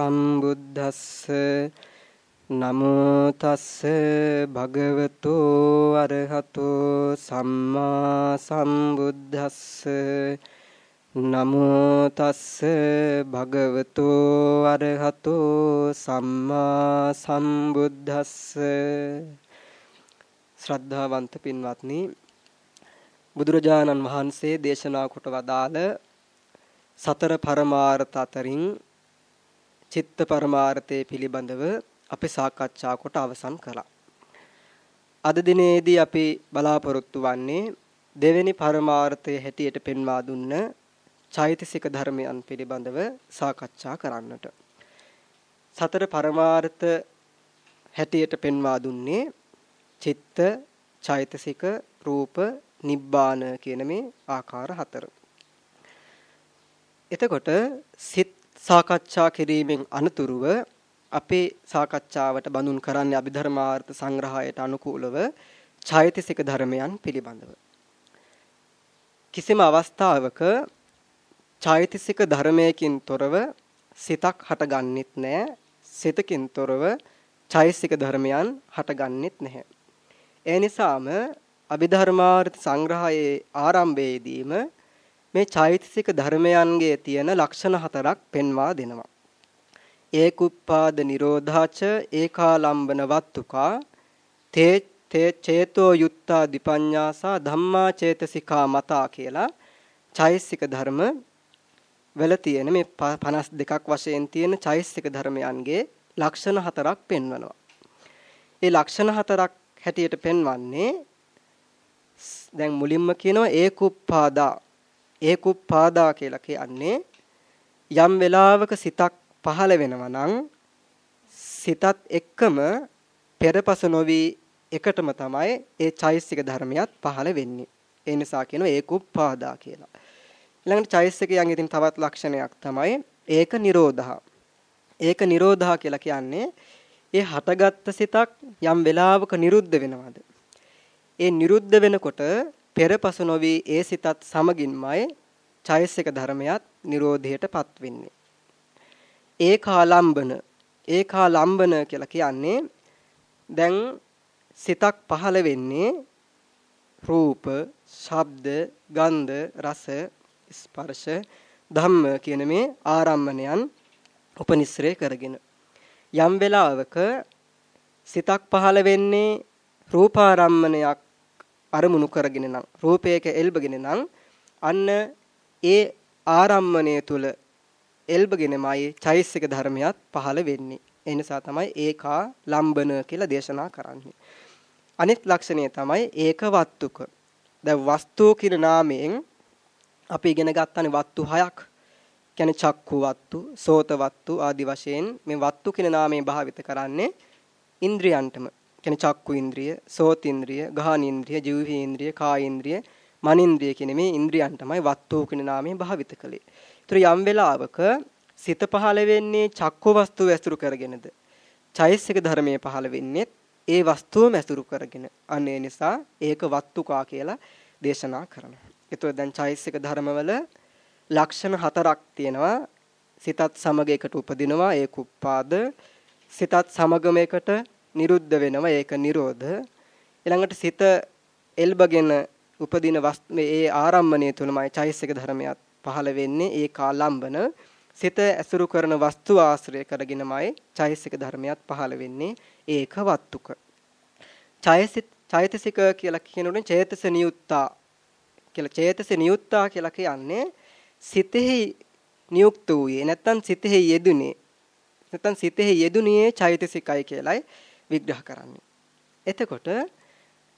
සම්බුද්දස්ස නමෝ තස්ස භගවතෝ අරහතෝ සම්මා සම්බුද්දස්ස නමෝ තස්ස භගවතෝ අරහතෝ සම්මා සම්බුද්දස්ස ශ්‍රද්ධාවන්ත පින්වත්නි බුදුරජාණන් වහන්සේ දේශනා කොට වදාළ සතර පරමාර්ථ අතරින් චිත්ත පරමාර්ථයේ පිළිබඳව අපි සාකච්ඡා කොට අවසන් කළා. අද දිනේදී අපි බලාපොරොත්තු වන්නේ දෙවෙනි පරමාර්ථයේ හැටියට පෙන්වා දුන්න චෛතසික ධර්මයන් පිළිබඳව සාකච්ඡා කරන්නට. සතර පරමාර්ථ හැටියට පෙන්වා දුන්නේ චිත්ත, චෛතසික, රූප, නිබ්බාන කියන මේ ආකාර හතර. එතකොට සිත් සාකච්ඡා කිරීමෙන් අනතුරුව අපේ සාකච්ඡාවට බඳුන් කරන්නේ අභිධර්මාර්ථ සංග්‍රහයට අනුකූලව චෛතසික ධර්මයන් පිළිබඳව. කිසිම අවස්ථාවක චෛතසික ධර්මයකින් තොරව සිතක් හටගන්නෙත් නැහැ. සිතකින් තොරව චෛතසික ධර්මයන් හටගන්නෙත් නැහැ. ඒ නිසාම අභිධර්මාර්ථ සංග්‍රහයේ ආරම්භයේදීම මේ චෛතසික ධර්මයන්ගේ තියෙන ලක්ෂණ හතරක් පෙන්වා දෙනවා. ඒකුප්පාද නිරෝධාච ඒකාලම්බන වත්තුකා තේ තේ චේතෝ යුත්තා දිපඤ්ඤාසා ධම්මා චේතසිකා මතා කියලා චෛතසික ධර්ම වල තියෙන මේ 52ක් වශයෙන් තියෙන චෛතසික ධර්මයන්ගේ ලක්ෂණ හතරක් පෙන්වනවා. ඒ ලක්ෂණ හතරක් හැටියට පෙන්වන්නේ දැන් මුලින්ම කියනවා ඒකුප්පාදා ඒකුප්පාදා කියලා කියන්නේ යම් වෙලාවක සිතක් පහළ වෙනවා නම් සිතත් එක්කම පෙරපස නොවි එකටම තමයි ඒ චෛසික ධර්මියත් පහළ වෙන්නේ. ඒ නිසා කියනවා ඒකුප්පාදා කියලා. ඊළඟට චෛසිකයන් ඉතින් තවත් ලක්ෂණයක් තමයි ඒක නිරෝධහ. ඒක නිරෝධහ කියලා කියන්නේ ඒ හටගත්ත සිතක් යම් වෙලාවක නිරුද්ධ වෙනවද? ඒ නිරුද්ධ වෙනකොට පෙරපස නොවි ඒ සිතත් සමගින්මයි චෛසික ධර්මයක් නිරෝධයටපත් වෙන්නේ. ඒකාලම්බන ඒකාලම්බන කියලා කියන්නේ දැන් සිතක් පහළ වෙන්නේ රූප, ශබ්ද, ගන්ධ, රස, ස්පර්ශ, ධම්ම කියන මේ ආරම්මණයන් උපනිශ්‍රේ කරගෙන යම් වෙලාවක සිතක් පහළ වෙන්නේ රූපාරම්මණයක් අරමුණු කරගෙන නම් රූපයක එල්බගෙන නම් අන්න ඒ ආරම්මණය තුල එල්බගෙනමයි චෛසික ධර්මයක් පහළ වෙන්නේ. ඒ නිසා තමයි ඒකා ලම්බන කියලා දේශනා කරන්නේ. අනිත් ලක්ෂණය තමයි ඒක වත්තුක. දැන් වස්තු කියන නාමයෙන් අපි ඉගෙන ගන්නනේ වත්තු හයක්. කියන්නේ චක්කු වත්තු, සෝත වත්තු ආදි වශයෙන් මේ වත්තු කියන නාමයෙන් භාවිත කරන්නේ ඉන්ද්‍රියන්ටම. කියන්නේ චක්කු ඉන්ද්‍රිය, සෝත ඉන්ද්‍රිය, ගාහන ඉන්ද්‍රිය, ජීවහි ඉන්ද්‍රිය, කාය ඉන්ද්‍රිය, මනින්ද්‍රිය කියන මේ ඉන්ද්‍රියන් තමයි වත්තෝ කියන නාමයෙන් භාවිත කළේ. ඒතර යම් වෙලාවක සිත පහළ වෙන්නේ චක්කු වස්තුව ඇසුරු කරගෙනද? චෛසික ධර්මයේ පහළ වෙන්නේ ඒ වස්තුවම ඇසුරු කරගෙන. අන්න ඒ නිසා ඒක වත්තුකා කියලා දේශනා කරනවා. ඒතකොට දැන් චෛසික ධර්මවල ලක්ෂණ හතරක් තියෙනවා. සිතත් සමග එකට උපදිනවා ඒ කුප්පාද. සිතත් සමගම එකට නිරුද්ධ වෙනවා ඒක නිරෝධ. ඊළඟට සිත එල්බගෙන උපදින ඒ ආරම්මණය තුලමයි චෛසික ධර්මයක් පහළ වෙන්නේ ඒ කාලම්බන. සිත ඇසුරු කරන වස්තු ආශ්‍රය කරගෙනමයි චෛසික ධර්මයක් පහළ වෙන්නේ ඒක වත්තුක. චෛසික චෛතසික කියලා කියනොනේ චේතස නියුත්තා කියලා චේතස නියුත්තා කියලා කියන්නේ සිතෙහි නියුක්ත වූයේ නැත්තම් සිතෙහි යෙදුනේ නැත්තම් සිතෙහි යෙදුනේ චෛතසිකයි කියලයි විග්‍රහ කරන්නේ. එතකොට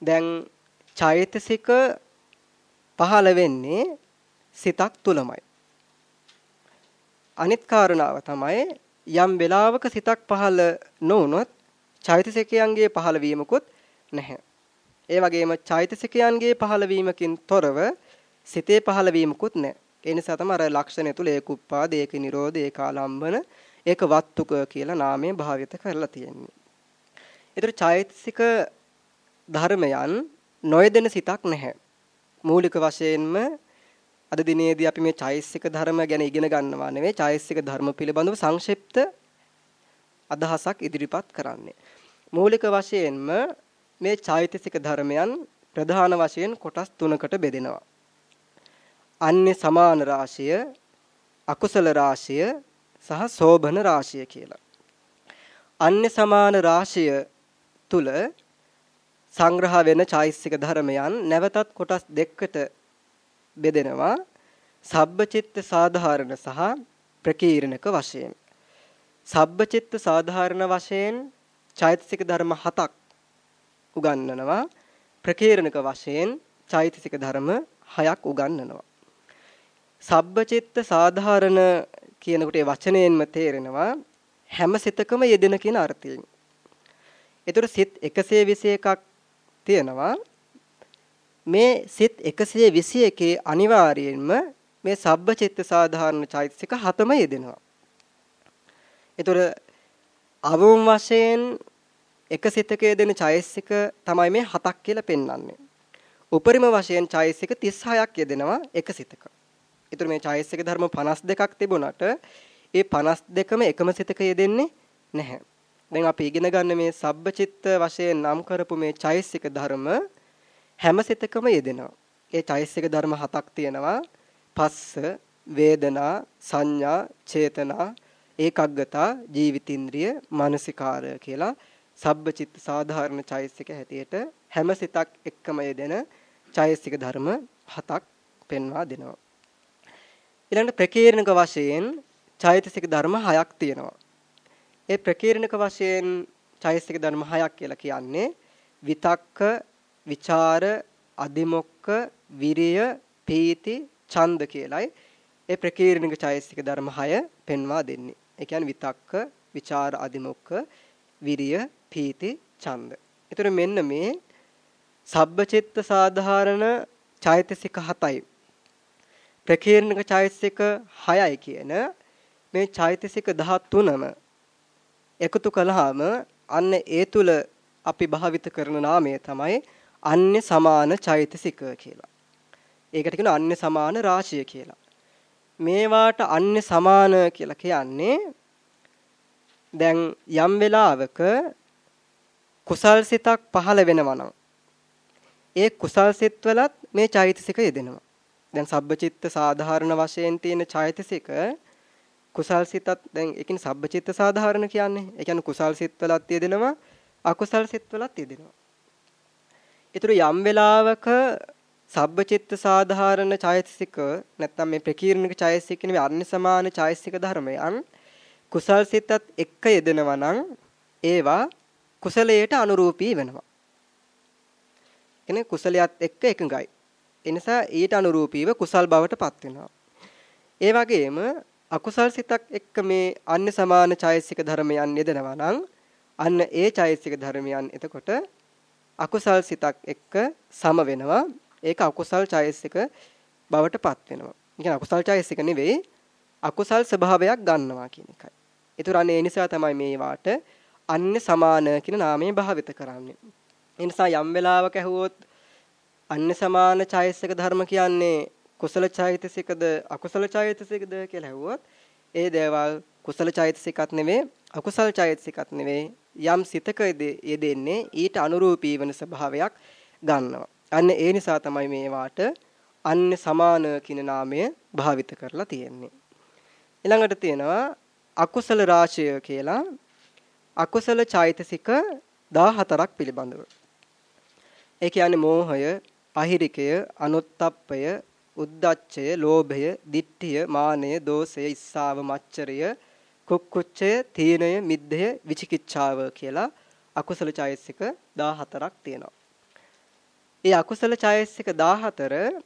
දැන් චෛතසික පහළ වෙන්නේ සිතක් තුලමයි. අනිත් කාරණාව තමයි යම් වෙලාවක සිතක් පහළ නොවුනොත් චෛතසිකයන්ගේ පහළ වීමකුත් නැහැ. ඒ වගේම චෛතසිකයන්ගේ පහළ වීමකින් තොරව සිතේ පහළ වීමකුත් නැහැ. ඒ නිසා තමයි අර ලක්ෂණය තුල ඒක උප්පාද, ඒක නිරෝධ, ඒක ආලම්බන, ඒක වත්තුක කියලා නාමයෙන් භාවිත කරලා තියෙන්නේ. ඒතර චෛතසික ධර්මයන් නොයදෙන සිතක් නැහැ. මූලික වශයෙන්ම අද දිනේදී අපි මේ චෛසික ධර්ම ගැන ඉගෙන ගන්නවා නෙවෙයි චෛසික ධර්ම පිළිබඳව සංක්ෂිප්ත අදහසක් ඉදිරිපත් කරන්නේ. මූලික වශයෙන්ම මේ චෛතසික ධර්මයන් ප්‍රධාන වශයෙන් කොටස් තුනකට බෙදෙනවා. අන්නේ සමාන රාශිය, අකුසල රාශිය සහ සෝභන රාශිය කියලා. අන්නේ සමාන රාශිය තුල සංග්‍රහ වෙන චෛතසික ධර්මයන් නැවතත් කොටස් දෙකකට බෙදෙනවා. සබ්බචිත්ත සාධාරණ සහ ප්‍රකීර්ණක වශයෙන්. සබ්බචිත්ත සාධාරණ වශයෙන් චෛතසික ධර්ම හතක් උගන්වනවා. ප්‍රකීර්ණක වශයෙන් චෛතසික ධර්ම හයක් උගන්වනවා. සබ්බචිත්ත සාධාරණ කියනකොට ඒ වචනයෙන්ම තේරෙනවා හැම සිතකම යෙදෙන කියන අර්ථයෙන්. ඒතර සිත් 121ක් තියෙනවා. මේ සිත් 121 අනිවාර්යයෙන්ම මේ සබ්බචිත්ත සාධාරණ චෛතසික හතම යෙදෙනවා. ඒතර අවම වශයෙන් එක සිතක යෙදෙන චෛතසික තමයි මේ හතක් කියලා පෙන්වන්නේ. උපරිම වශයෙන් චෛතසික 36ක් යෙදෙනවා එක සිතක. ඒතර මේ චෛතසික ධර්ම 52ක් තිබුණාට ඒ 52ම එකම සිතක යෙදෙන්නේ නැහැ. දැන් අපි ඉගෙන ගන්න මේ සබ්බචිත්ත වශයෙන් නම් කරපු මේ චෛතසික ධර්ම හැම සිතකම යෙදෙනවා. ඒ චෛතසික ධර්ම හතක් තියෙනවා. පස්ස, වේදනා, සංඥා, චේතනා, ඒකග්ගතා, ජීවිතින්ද්‍රිය, මානසිකාරය කියලා සබ්බචිත්ත සාධාරණ චෛතසික හැටියට හැම සිතක් එක්කම යෙදෙන චෛතසික ධර්ම හතක් පෙන්වා දෙනවා. ඊළඟට ප්‍රකීර්ණක වශයෙන් චෛතසික ධර්ම හයක් තියෙනවා. ඒ ප්‍රකීර්ණක වශයෙන් චෛතසික ධර්ම හයක් කියලා කියන්නේ විතක්ක, විචාර, අදිමොක්ක, විරිය, පීති, ඡන්ද කියලයි. ඒ ප්‍රකීර්ණක චෛතසික ධර්ම හය පෙන්වා දෙන්නේ. ඒ කියන්නේ විතක්ක, විචාර, අදිමොක්ක, විරිය, පීති, ඡන්ද. ඒතර මෙන්න මේ සබ්බචිත්ත සාධාරණ චෛතසික හතයි ප්‍රකීර්ණක චෛතසික 6යි කියන මේ චෛතසික 13ම එකතු කළාම අන්න ඒ තුල අපි භාවිත කරන නාමය තමයි අන්‍ය සමාන චෛතසික කියලා. ඒකට කියන අන්‍ය සමාන රාශිය කියලා. මේවාට අන්‍ය සමාන කියලා කියන්නේ දැන් යම් වෙලාවක කුසල් සිතක් පහළ වෙනවා නම් ඒ කුසල් සිත් වලත් මේ චෛතසික යෙදෙනවා. දැන් සබ්බචිත්ත සාධාරණ වශයෙන් තියෙන චෛතසික කුසල් සිතත් දැන් ඒකින් සබ්බචිත්ත සාධාරණ කියන්නේ. ඒ කියන්නේ කුසල් සිත් වලත් යෙදෙනවා අකුසල් සිත් වලත් යෙදෙනවා. ඊටු යම් වෙලාවක සබ්බචිත්ත සාධාරණ චෛතසික නැත්නම් මේ ප්‍රකීර්ණක චෛතසික නෙවෙයි අන්‍ය සමාන චෛතසික ධර්මයන් කුසල් සිතත් එක්ක යෙදෙනවා නම් ඒවා කුසලයට අනුරූපී වෙනවා. එනේ කුසලයට එක්ක එකඟයි. ඒ නිසා ඊට අනුරූපීව කුසල් බවට පත් වෙනවා. ඒ වගේම අකුසල් සිතක් එක්ක මේ අන්‍ය සමාන චෛතසික ධර්මයන් යෙදෙනවා නම් අන්න ඒ චෛතසික ධර්මයන් එතකොට අකුසල් සිතක් එක්ක සම වෙනවා. ඒක අකුසල් චෛතසික බවට පත් වෙනවා. කියන්නේ අකුසල් චෛතසික නෙවෙයි අකුසල් ස්වභාවයක් ගන්නවා කියන එකයි. ඒතර අනේ ඒ නිසා තමයි මේ වාට අන්‍ය සමාන කියන නාමය භාවිත කරන්නේ. ඒ නිසා යම් වෙලාවක ඇහුවොත් අන්‍ය සමාන චෛතසික ධර්ම කියන්නේ කුසල චෛතසිකද අකුසල චෛතසිකද කියලා ඇහුවොත් ඒ දේවල් කුසල චෛතසිකත් නෙවෙයි අකුසල චෛතසිකත් නෙවෙයි යම් සිතක යෙදෙන්නේ ඊට අනුරූපී වෙන ස්වභාවයක් ගන්නවා. අන්න ඒ නිසා තමයි මේවාට අන්‍ය සමාන කියන නාමය භාවිත කරලා තියෙන්නේ. ඊළඟට තියෙනවා අකුසල රාශිය කියලා අකුසල චෛතසික 14ක් පිළිබඳව. ඒ කියන්නේ මෝහය, අහිරිකය, අනුත්තප්පය, උද්දච්චය, ලෝභය, ditthිය, මානය, දෝෂය, ඉස්සාව, මච්චරය, කුක්කුච්චය, තීනය, මිද්දය, විචිකිච්ඡාව කියලා අකුසල චෛතසික 14ක් තියෙනවා. ඒ අකුසල චෛතසික 14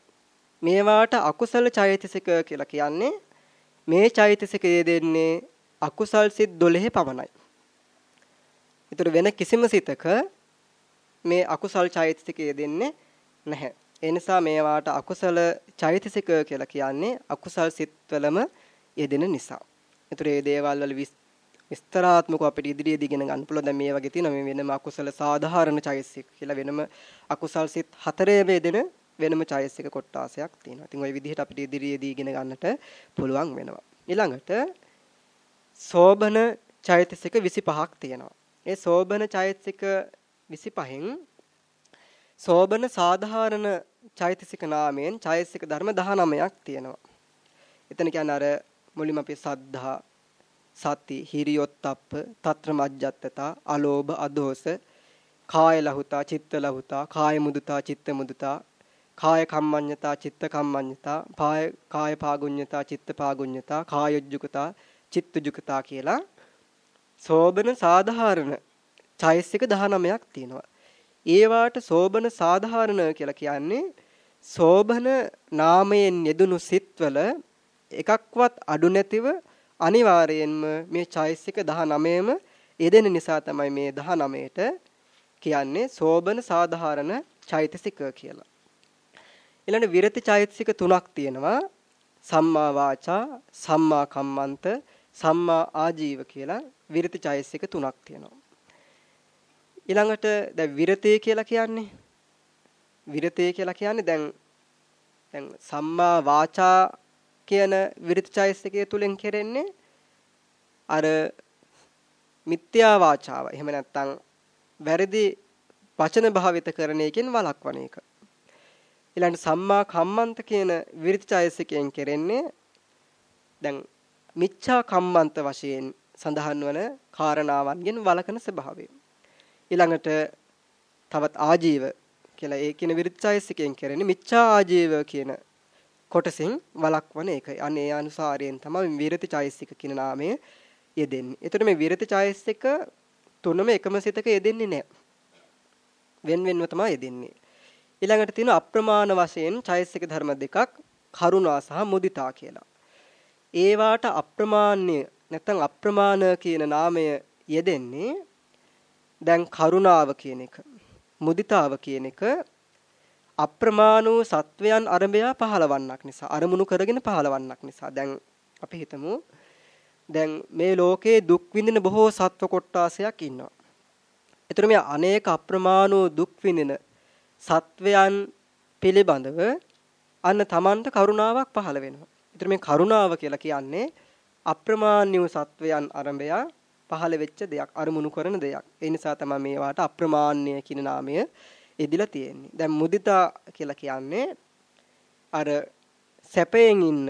මේවාට අකුසල චෛතසික කියලා කියන්නේ මේ චෛතසිකයේ දෙන්නේ අකුසල් සිත් 12 පමණයි. ඒතර වෙන කිසිම සිතක මේ අකුසල් චෛතසිකයේ දෙන්නේ නැහැ. ඒ නිසා මේවාට අකුසල චෛතසික කියලා කියන්නේ අකුසල් සිත්වලම යෙදෙන නිසා. ඒතර මේ දේවල් වල විස්තරාත්මකව අපිට ඉදිරියේදී ඉගෙන ගන්න පුළුවන්. දැන් මේ වගේ තියෙනවා මේ වෙනම අකුසල සාධාරණ චෛතසික කියලා වෙනම අකුසල් සිත් හතරේ වේදෙන වෙනම චෛතසික කොටාසයක් තියෙනවා. ඉතින් ওই විදිහට අපිට ඉදිරියේදී ඉගෙන ගන්නට පුළුවන් වෙනවා. ඊළඟට සෝබන චෛතසික 25ක් තියෙනවා. ඒ සෝබන චෛතසික 25න් සෝබන සාධාරණ චෛතසික නාමයෙන් චෛතසික ධර්ම 19ක් තියෙනවා. එතන කියන්නේ අර මුලින්ම අපි සද්ධා සති හිරියොත්ප්ප తත්‍ර මජ්ජත්තතා අලෝභ අදෝස කාය ලහුතා චිත්ත ලහුතා කාය මුදුතා චිත්ත මුදුතා කාය කම්මඤ්ඤතා චිත්ත කම්මඤ්ඤතා පාය කාය පාගුඤ්ඤතා චිත්ත පාගුඤ්ඤතා කායොජ්ජුකතා චිත්තජුකතා කියලා සෝබන සාධාරණ චෛසික 19ක් තියෙනවා. ඒවාට සෝබන සාධාරණ කියලා කියන්නේ සෝබන නාමයෙන් යෙදුණු සිත්වල එකක්වත් අඩු නැතිව අනිවාර්යයෙන්ම මේ චෛසික 19ම යෙදෙන නිසා තමයි මේ 19ට කියන්නේ සෝබන සාධාරණ චෛතසික කියලා. ඊළඟ විරති චෛතසික තුනක් තියෙනවා. සම්මා වාචා, සම්මා කම්මන්ත, සම්මා ආජීව කියලා විරති චෛතසික තුනක් තියෙනවා. ඊළඟට දැන් විරතේ කියලා කියන්නේ විරතේ කියලා කියන්නේ දැන් දැන් සම්මා වාචා කියන විරති චෛතසිකය තුලින් කෙරෙන්නේ අර මිත්‍යා වාචාව. එහෙම නැත්නම් වැරදි වචන භාවිත කරන එකෙන් වළක්වන එක. ඊළඟ සම්මා කම්මන්ත කියන විරිතචයසිකයෙන් කෙරෙන්නේ දැන් මිච්ඡා කම්මන්ත වශයෙන් සඳහන් වන කාරණාවන්ගෙන් වළකන ස්වභාවය. ඊළඟට තවත් ආජීව කියලා ඒ කියන විරිතචයසිකයෙන් කෙරෙන්නේ මිච්ඡා ආජීව කියන කොටසින් වළක්වන එක. අනේ අනුසාරයෙන් තමයි විරති චෛසික කියන නාමය යෙදෙන්නේ. එතකොට මේ විරති චෛසික තුනම එකම සිතක යෙදෙන්නේ නැහැ. වෙන වෙනම තමයි යෙදෙන්නේ. ඊළඟට තියෙන අප්‍රමාණ වශයෙන් චෛසික ධර්ම දෙකක් කරුණා සහ මුදිතා කියලා. ඒවාට අප්‍රමාණ්‍ය නැත්නම් අප්‍රමාණ කියන නාමය යෙදෙන්නේ දැන් කරුණාව කියන එක මුදිතාව කියන එක අප්‍රමාණ වූ සත්වයන් අරඹයා පහළවන්නක් නිසා අරමුණු කරගෙන පහළවන්නක් නිසා දැන් අපි හිතමු දැන් මේ ලෝකේ දුක් විඳින බොහෝ සත්ව කොට්ටාසයක් ඉන්නවා. ඒතර මේ අනේක අප්‍රමාණ වූ දුක් විඳින සත්වයන් පිළිබඳව අන්න Tamanට කරුණාවක් පහළ වෙනවා. ඒතර මේ කරුණාව කියලා කියන්නේ අප්‍රමාණ වූ සත්වයන් අරඹයා පහළ වෙච්ච දෙයක් අරමුණු කරන දෙයක්. ඒ නිසා තමයි මේවාට අප්‍රමාණ්‍ය කියන නාමය එදිලා තියෙන්නේ. දැන් මුදිතා කියලා කියන්නේ අර සැපයෙන් ඉන්න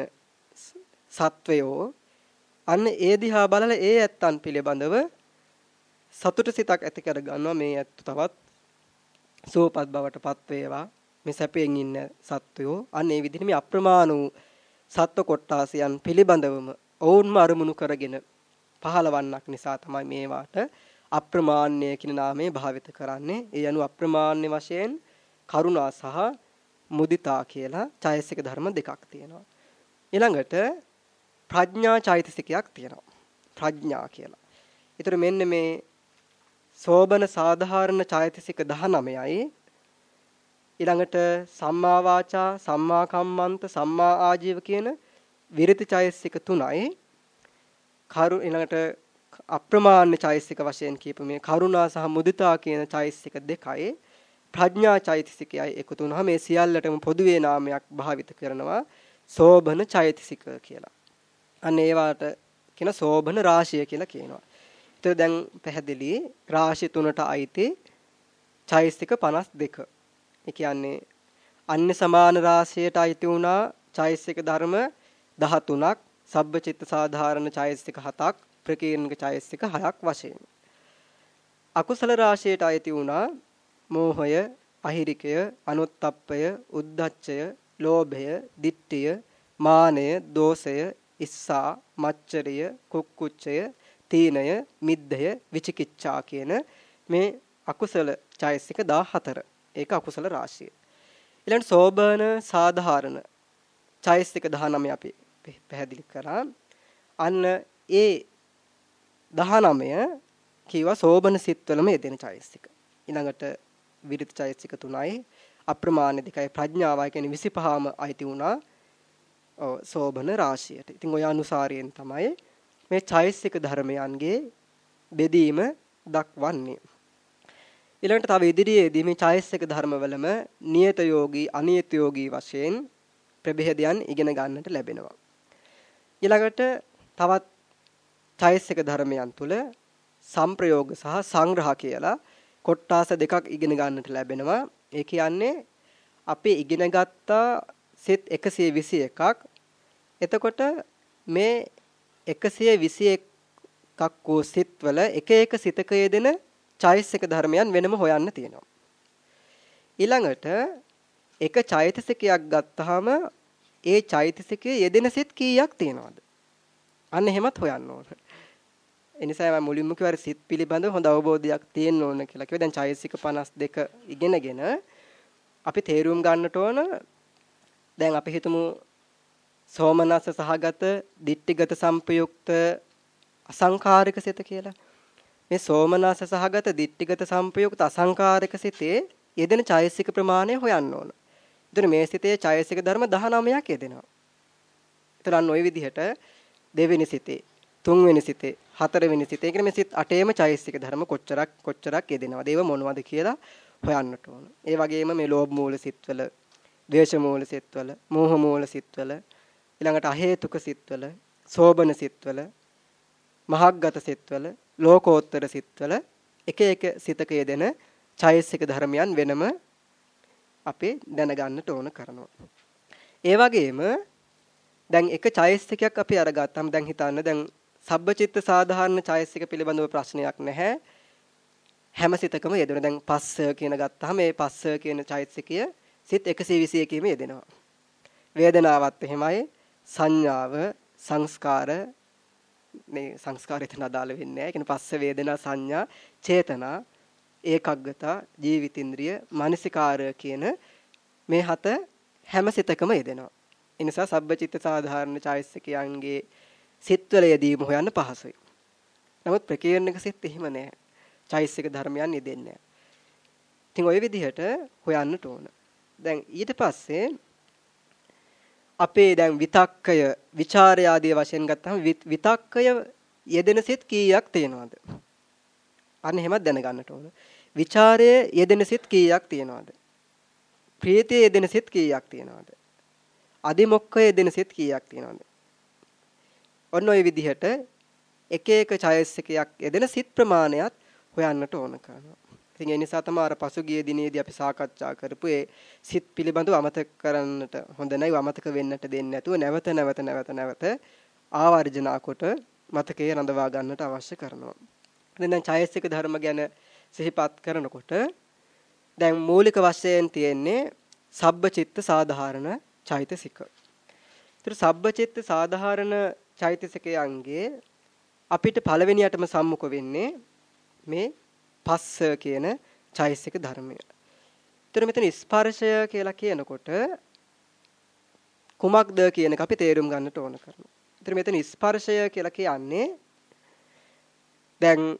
සත්වයෝ අන්න ඒ දිහා බලලා ඒ ඇත්තන් පිළිබඳව සතුට සිතක් ඇති කර ගන්නවා මේ ඇත්ත තවත් සෝපත් බවට පත් වේවා මේ සැපයෙන් ඉන්න සත්වයෝ අන්න ඒ විදිහට මේ අප්‍රමාණ වූ සත්ව කොට්ටාසයන් පිළිබඳවම ඔවුන්ම අරමුණු කරගෙන පහළවන්නක් නිසා තමයි මේවාට අප්‍රමාණ්‍ය කියන නාමය භාවිත කරන්නේ. ඒ අනුව අප්‍රමාණ්‍ය වශයෙන් කරුණා සහ මුදිතා කියලා චෛතසික ධර්ම දෙකක් තියෙනවා. ඊළඟට ප්‍රඥා චෛතසිකයක් තියෙනවා. ප්‍රඥා කියලා. ඒතර මෙන්න මේ සෝබන සාධාරණ චෛතසික 19යි ඊළඟට සම්මා වාචා සම්මා කම්මන්ත සම්මා ආජීව කියන විරති චෛතසික 3යි කරු ඊළඟට අප්‍රමාණ චෛතසික වශයෙන් කියපු මේ කරුණා සහ මුදිතා කියන චෛතසික දෙකයි ප්‍රඥා චෛතසිකයයි එකතු වුණාම මේ සියල්ලටම පොදුවේ නාමයක් භාවිත කරනවා සෝබන චෛතසික කියලා. අන්න ඒවට කියන සෝබන රාශිය කියලා කියනවා. ඒතර දැන් පැහැදිලි රාශි තුනට අයිති චෛතසික 52. ඒ කියන්නේ අන්‍ය සමාන රාශියට අයිති වුණා චෛතසික ධර්ම 13ක්, සබ්බචිත්ත සාධාරණ චෛතසික 7ක්, ප්‍රකීර්ණක චෛතසික 6ක් වශයෙන්. අකුසල රාශියට අයිති වුණා මෝහය, අහිරිකය, අනුත්තප්පය, උද්ධච්චය, ලෝභය, ditthිය, මානය, දෝෂය, ඉස්සා, මච්චරිය, කුක්කුච්චය, තීනය, මිද්දය, විචිකිච්ඡා කියන මේ අකුසල චෛතසික 14. ඒක අකුසල රාශිය. ඊළඟ සෝබන සාධාරණ චෛතසික 19 අපි පැහැදිලි කරා. අන්න ඒ 19 කීවා සෝබන සිත්වලම යෙදෙන චෛතසික. ඊළඟට විරිත චෛතසික 3යි අප්‍රමාණ දෙකයි ප්‍රඥාවයි කියන්නේ 25ම අයිති වුණා. ඔව් සෝබන රාශියට. ඉතින් ඔය අනුසාරයෙන් තමයි මේ චෛතසික ධර්මයන්ගේ බෙදීම දක්වන්නේ. ඊළඟට තව ඉදිරියේදී මේ චෛතසික ධර්මවලම නියත යෝගී අනියත යෝගී වශයෙන් ප්‍රභේදයන් ඉගෙන ගන්නට ලැබෙනවා. ඊළඟට තවත් චෛතසික ධර්මයන් තුල සංප්‍රයෝග සහ සංග්‍රහ කියලා කොට්ටාස දෙකක් ඉගෙන ගන්නට ලැබෙනවා. ඒ කියන්නේ අපි ඉගෙන ගත්තා සෙත් 121ක්. එතකොට මේ 121ක් වූ සිත්වල එක එක සිතක යෙදෙන චෛතසික ධර්මයන් වෙනම හොයන්න තියෙනවා. ඊළඟට එක චෛතසිකයක් ගත්තාම ඒ චෛතසිකයේ යෙදෙන සිත් කීයක් තියෙනවද? අන්න එහෙමත් හොයන්න ඕන. ඒ නිසා මම මුලින්ම කිව්වා සිත් පිළිබඳව හොඳ අවබෝධයක් තියෙන්න ඕන කියලා. කිව්වා දැන් චෛතසික 52 ඉගෙනගෙන අපි තේරුම් ගන්නට ඕන දැන් අපි හිතමු සෝමනස්ස සහගත දිට්ඨිගත සංපයුක්ත අසංකාරික සිත කියලා. මේ සෝමනස්ස සහගත දිට්ඨිගත සංපයුක්ත අසංකාරික සිතේ යෙදෙන චෛතසික ප්‍රමාණය හොයන්න ඕන. එතන මේ සිතේ චෛතසික ධර්ම 19ක් යෙදෙනවා. එතන අන්න ওই විදිහට දෙවෙනි සිතේ, තුන්වෙනි සිතේ, හතරවෙනි සිතේ කියන මේ සිත් අටේම චෛතසික ධර්ම කොච්චරක් කොච්චරක් යෙදෙනවද? ඒව මොනවද කියලා හොයන්නට ඕන. ඒ වගේම මේ ලෝභ මූල සිත්වල, ද්වේෂ මූල සිත්වල, මෝහ මූල සිත්වල, ඊළඟට අහේතුක සිත්වල, සෝබන සිත්වල, මහග්ගත සිත්වල, ලෝකෝත්තර සිත්වල එක එක සිතක යෙදෙන චෛතසික ධර්මයන් වෙනම අපි දැනගන්නට ඕන කරනවා. ඒ වගේම දැන් එක චෛතසිකයක් අපි අරගත්තාම දැන් හිතන්න දැන් සබ්බචිත්ත සාධාරණ චෛතසික පිළිබඳව ප්‍රශ්නයක් නැහැ. හැම සිතකම යෙදෙන. දැන් පස්ස කියන ගත්තාම මේ පස්ස කියන චෛතසිකය සිත 121 කීම යෙදෙනවා. වේදනාවත් එහෙමයි සංඥාව සංස්කාර මේ සංස්කාරයට අදාළ වෙන්නේ නැහැ. කියන්නේ පස්ස වේදනා සංඥා චේතනා ඒකග්ගතා, ජීවිතින්ද්‍රිය, මානසිකාරය කියන මේ හත හැම සිතකම යෙදෙනවා. ඒ නිසා සබ්බචිත්ත සාධාරණ චෛතසිකයන්ගේ සිත්වල යෙදීම හොයන්න පහසුයි. නමුත් ප්‍රකීර්ණක සිත් එහෙම නැහැ. චෛතසික ධර්මයන් යෙදෙන්නේ නැහැ. ඉතින් ওই විදිහට හොයන්නට ඕන. දැන් ඊට පස්සේ අපේ දැන් විතක්කය, ਵਿਚාරය ආදී වශයෙන් ගත්තහම විතක්කය යෙදෙන සිත් කීයක් තියෙනවද? අන්න එහෙමත් දැනගන්නට ඕන. ਵਿਚාරයේ යෙදෙන සිත් කීයක් තියෙනවද? ප්‍රීතියේ යෙදෙන සිත් කීයක් තියෙනවද? අදිමොක්ඛයේ යෙදෙන සිත් කීයක් තියෙනවද? ඔන්න ඔය විදිහට එක එක ඡයසිකයක් යෙදෙන සිත් ප්‍රමාණයත් හොයන්නට ඕන කරනවා. ඉතින් ඒ නිසා තමයි අර පසුගිය දිනේදී අපි සාකච්ඡා කරපු ඒ සිත් පිළිබඳව අමතක කරන්නට හොඳ නැහැ. අමතක වෙන්නට දෙන්නේ නැතුව නැවත නැවත නැවත නැවත ආවර්ජනා කොට මතකයේ රඳවා ගන්නට අවශ්‍ය කරනවා. ඉතින් දැන් ඡයසික ධර්ම ගැන සිහිපත් කරනකොට දැන් මූලික වශයෙන් තියෙන්නේ සබ්බචිත්ත සාධාරණ චෛතසික. ඒතර සබ්බචිත්ත සාධාරණ චෛතසිකයන්ගේ අපිට පළවෙනියටම සම්මුඛ වෙන්නේ මේ පස්ස කියන චෛතසික ධර්මය. ඒතර මෙතන ස්පර්ශය කියලා කියනකොට කුමක්ද කියන එක අපි තේරුම් ගන්නට ඕන කරනවා. ඒතර මෙතන ස්පර්ශය කියලා කියන්නේ දැන්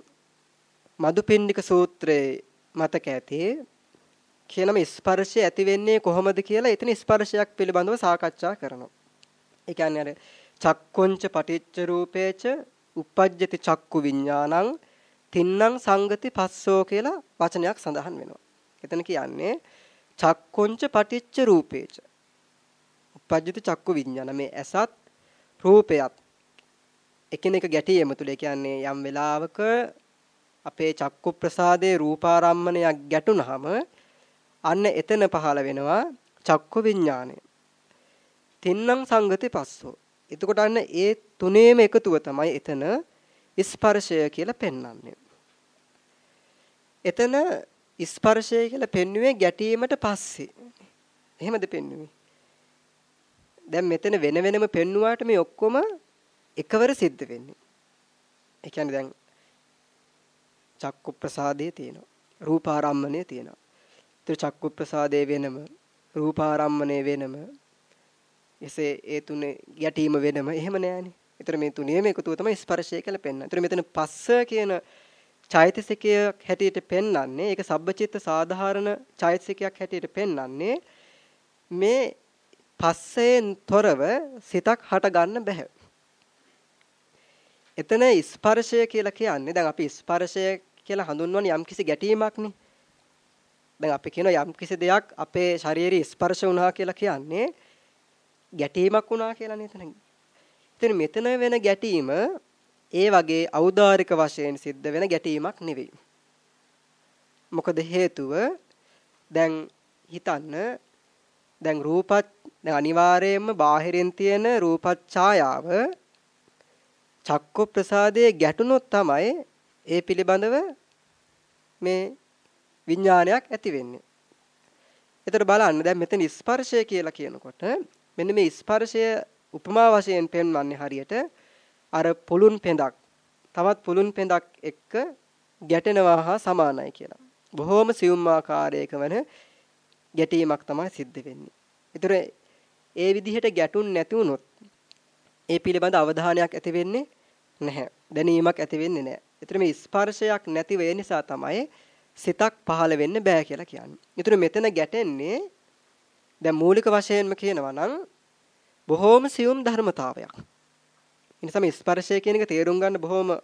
මදුපිණ්ඩික සූත්‍රයේ මතක ඇති කියනම ස්පර්ශය ඇති වෙන්නේ කොහොමද කියලා එතන ස්පර්ශයක් පිළිබඳව සාකච්ඡා කරනවා. ඒ කියන්නේ අර චක්කොංච පටිච්ච රූපේච uppajjati චක්කු විඥානං තින්නම් සංගති පස්සෝ කියලා වචනයක් සඳහන් වෙනවා. එතන කියන්නේ චක්කොංච පටිච්ච රූපේච uppajjati චක්කු විඥාන මේ ඇසත් රූපයත් එකිනෙක ගැටීම තුල කියන්නේ යම් වෙලාවක අපේ චක්කු ප්‍රසාදේ රූපාරම්මණයක් ගැටුනහම අන්න එතන පහළ වෙනවා චක්කු විඥානය. තින්නම් සංගති පස්සෝ. එතකොට අන්න ඒ තුනේම එකතුව තමයි එතන ස්පර්ශය කියලා පෙන්වන්නේ. එතන ස්පර්ශය කියලා පෙන්වුවේ ගැටීමට පස්සේ. එහෙමද පෙන්වුවේ? දැන් මෙතන වෙන වෙනම පෙන්නුවාට මේ ඔක්කොම එකවර සිද්ධ වෙන්නේ. ඒ කියන්නේ දැන් චක්කු ප්‍රසාදයේ තියෙනවා. රූපාරම්මණය තියෙනවා. ඒතර චක්කු ප්‍රසාදයේ වෙනම රූපාරම්මණය වෙනම එසේ ඒ තුනේ ගැටීම වෙනම එහෙම නෑනේ. ඒතර මේ තුනේම එකතුව තමයි ස්පර්ශය කියලා පෙන්වන්නේ. ඒතර මෙතන පස්ස කියන චෛතසිකයක් හැටියට පෙන්වන්නේ ඒක සබ්බචිත්ත සාධාරණ චෛතසිකයක් හැටියට පෙන්වන්නේ මේ පස්සයෙන් තොරව සිතක් හට ගන්න බෑ. එතන ස්පර්ශය කියලා කියන්නේ දැන් අපි ස්පර්ශය කියලා හඳුන්වන්නේ යම්කිසි ගැටීමක්නේ. දැන් අපි කියන යම් කිසි දෙයක් අපේ ශරීරය ස්පර්ශ වුණා කියලා කියන්නේ ගැටීමක් වුණා කියලා නේද? ඉතින් මෙතන වෙන ගැටීම ඒ වගේ ඖදාරික වශයෙන් සිද්ධ වෙන ගැටීමක් නෙවෙයි. මොකද හේතුව දැන් හිතන්න දැන් රූපත් දැන් අනිවාර්යයෙන්ම බාහිරින් තියෙන රූපත් ඡායාව චක්ක ප්‍රසාදයේ ගැටුනොත් තමයි ඒ පිළිබඳව මේ විඥානයක් ඇති වෙන්නේ. එතකොට බලන්න දැන් මෙතන ස්පර්ශය කියලා කියනකොට මෙන්න මේ ස්පර්ශය උපමා වශයෙන් පෙන්වන්නේ හරියට අර පුළුන් පෙඳක් තවත් පුළුන් පෙඳක් එක්ක ගැටෙනවා හා සමානයි කියලා. බොහෝම සියුම් ආකාරයක වෙන ගැටීමක් තමයි සිද්ධ වෙන්නේ. ඒතර ඒ විදිහට ගැටුන් නැති වුනොත් ඒ පිළිබඳ අවධානයක් ඇති වෙන්නේ නැහැ. දැනීමක් ඇති වෙන්නේ නැහැ. ඒතර මේ ස්පර්ශයක් නැති වේ නිසා තමයි සිතක් පහළ වෙන්න බෑ කියලා කියන්නේ. ඒතර මෙතන ගැටෙන්නේ දැන් මූලික වශයෙන්ම කියනවා නම් බොහෝම සියුම් ධර්මතාවයක්. එනිසා මේ ස්පර්ශය කියන එක තේරුම් ගන්න බොහොම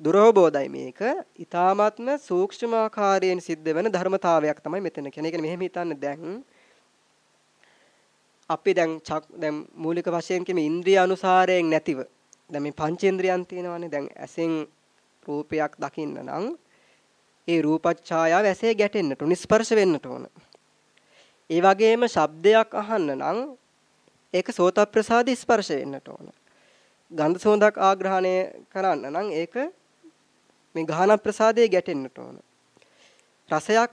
දුරෝබෝධයි මේක. ඊ타මාත්ම සූක්ෂම ආකාරයෙන් සිද්ධ වෙන ධර්මතාවයක් තමයි මෙතන කියන්නේ. ඒ කියන්නේ මෙහෙම හිතන්න දැන් අපි දැන් දැන් මූලික වශයෙන් කියෙම ඉන්ද්‍රිය අනුසාරයෙන් නැතිව දැන් මේ පංචේන්ද්‍රයන් තියෙනවානේ. දැන් ඇසෙන් රූපයක් දකින්න නම් ඒ රූපච්ඡායාව ඇසේ ගැටෙන්නට උන ස්පර්ශ වෙන්නට ඕන. ඒ වගේම ශබ්දයක් අහන්න නම් ඒක සෝත ප්‍රසාද ස්පර්ශ වෙන්නට ඕන. ගන්ධ සෝඳක් ආග්‍රහණය කරන්න නම් ඒක මේ ගාහන ප්‍රසාදයේ ගැටෙන්නට ඕන. රසයක්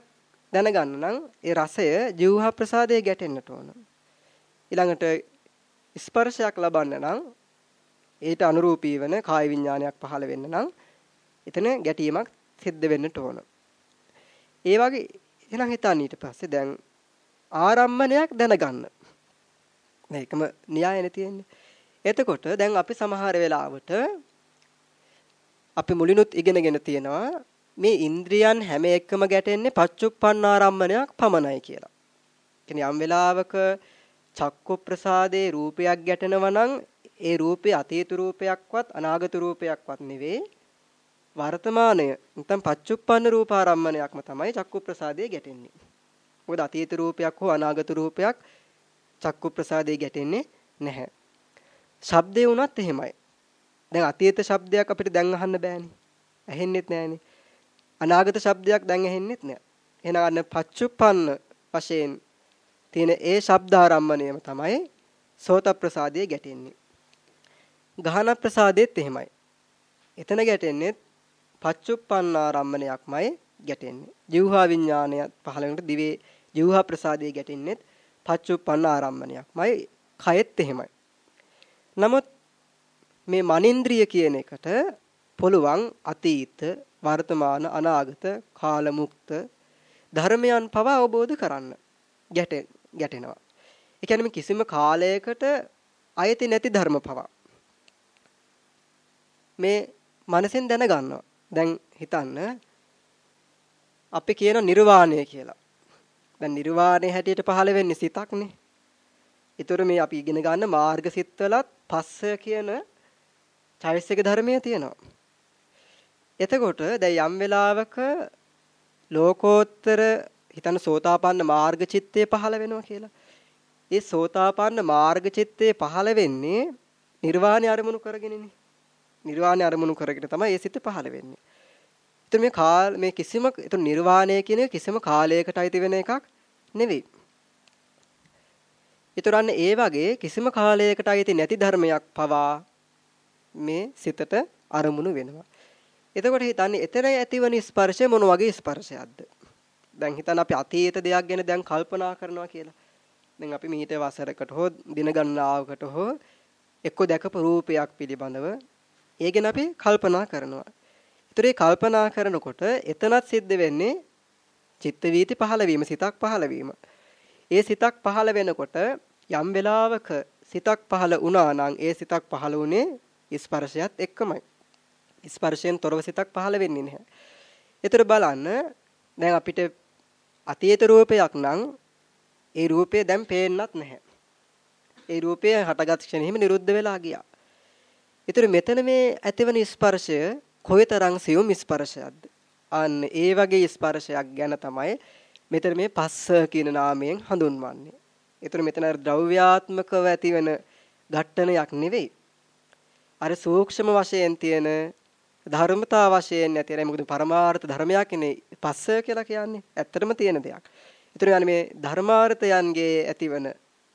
දැනගන්න නම් ඒ රසය ජීවහා ප්‍රසාදයේ ගැටෙන්නට ඕන. ඊළඟට ස්පර්ශයක් ලබන්න නම් ඊට අනුරූපී වෙන කාය විඥානයක් පහළ වෙන්න නම් එතන ගැටීමක් සිද්ධ වෙන්නට ඕන. ඒ වගේ එහෙනම් හිතන්න ඊට පස්සේ දැන් ආරම්මණයක් දැනගන්න. මේකම න්‍යායනේ තියෙන්නේ. එතකොට දැන් අපි සමහර වෙලාවට අපි මුලිනුත් ඉගෙනගෙන තියෙනවා මේ ඉන්ද්‍රියන් හැම එකම ගැටෙන්නේ පච්චුප්පන්නාරම්මණයක් පමණයි කියලා. කියන්නේ යම් වෙලාවක චක්කු ප්‍රසාදේ රූපයක් ගැටෙනවා නම් ඒ රූපේ අතීත රූපයක්වත් අනාගත රූපයක්වත් නෙවෙයි වර්තමානය නැත්නම් පච්චුප්පන්න රූපාරම්මණයක්ම තමයි චක්කු ප්‍රසාදේ ගැටෙන්නේ. මොකද අතීත රූපයක් හෝ අනාගත රූපයක් චක්කු ප්‍රසාදේ ගැටෙන්නේ නැහැ. ශබ්දේ වුණත් එහෙමයි. දැන් අතීත ශබ්දයක් අපිට දැන් අහන්න බෑනේ. ඇහෙන්නෙත් නෑනේ. අනාගත ශබ්දයක් දැන් ඇහෙන්නෙත් නෑ. එහෙනම් අන්න පච්චුප්පන්න වශයෙන් තියෙන ඒ ශබ්දාරම්මණයම තමයි සෝත ප්‍රසාදයේ ගැටෙන්නේ. ගහන ප්‍රසාදෙත් එහෙමයි. එතන ගැටෙන්නේ පච්චුප්පන්නාරම්මණයක්මයි ගැටෙන්නේ. ජීවහා විඥානය පහළ වෙනකොට දිවේ ජීවහා ප්‍රසාදයේ ගැටෙන්නේ පච්චුප්පන්න ආරම්මණයක්මයි. කයෙත් එහෙමයි. නමුත් මේ මනින්ද්‍රිය කියන එකට පුළුවන් අතීත වර්තමාන අනාගත කාල මුක්ත ධර්මයන් පවා අවබෝධ කරන්න ගැටෙනවා. ඒ කියන්නේ කිසිම කාලයකට අයති නැති ධර්ම පවා මේ මනසෙන් දැනගන්නවා. දැන් හිතන්න අපි කියන නිර්වාණය කියලා. දැන් නිර්වාණය හැටියට පහළ වෙන්නේ සිතක්නේ. ඒතර මේ අපි ඉගෙන ගන්න මාර්ග සිත්වලත් පස්ස කියන චෛතසික ධර්මයේ තියෙනවා. එතකොට දැන් යම් වෙලාවක ලෝකෝත්තර හිතන සෝතාපන්න මාර්ග චිත්තය පහළ වෙනවා කියලා. ඒ සෝතාපන්න මාර්ග චිත්තය පහළ වෙන්නේ නිර්වාණය අරමුණු කරගෙනනේ. නිර්වාණය අරමුණු කරගෙන තමයි ඒ සිත පහළ වෙන්නේ. ඒතර මේ කාල මේ කිසිම ඒතර නිර්වාණය කියන එක කිසිම කාලයකට අයිති වෙන එකක් නෙවෙයි. ඊතරන්න ඒ වගේ කිසිම කාලයකට අයිති නැති ධර්මයක් පවා මේ සිතට අරමුණු වෙනවා. එතකොට හිතන්නේ එතන ඇතිවන ස්පර්ශය මොන වගේ ස්පර්ශයක්ද? දැන් හිතන්න අපි අතීත දෙයක් ගැන දැන් කල්පනා කරනවා කියලා. දැන් අපි මීට වසරකට හෝ දින ගණනාවකට හෝ එක්ක දැකපු රූපයක් පිළිබඳව ඒ ගැන අපි කල්පනා කරනවා. ඒතර ඒ කල්පනා කරනකොට එතනත් සිද්ධ වෙන්නේ චිත්ත වීති පහළ වීම, සිතක් පහළ වීම. ඒ සිතක් පහළ වෙනකොට යම් වෙලාවක සිතක් පහළ වුණා නම් ඒ සිතක් පහළ වුණේ ස්පර්ශයත් එක්කමයි. ස්පර්ශයෙන් තොරව සිතක් පහළ වෙන්නේ නැහැ. ඒතර බලන්න දැන් අපිට අතීත රූපයක් නම් ඒ රූපය දැන් පේන්නත් නැහැ. ඒ රූපය හටගත් ක්ෂණෙහිම නිරුද්ධ වෙලා ගියා. ඒතර මෙතන මේ ඇතිවන ස්පර්ශය කොයිතරම් සියුම් ස්පර්ශයක්ද? අන්න ඒ වගේ ස්පර්ශයක් ගැන තමයි මෙතන මේ පස්ස කියන නාමයෙන් හඳුන්වන්නේ. ඒතර මෙතන ද්‍රව්‍යාත්මකව ඇතිවෙන ඝට්ටනයක් නෙවෙයි. අර සූක්ෂම වශයෙන් තියෙන ධර්මතා වශයෙන් නැති නෑ මොකද පරමාර්ථ ධර්මයක් නේ පස්ස කියලා කියන්නේ. ඇත්තටම තියෙන දෙයක්. ඒතර යන්නේ මේ ධර්මාර්ථයන්ගේ ඇතිවන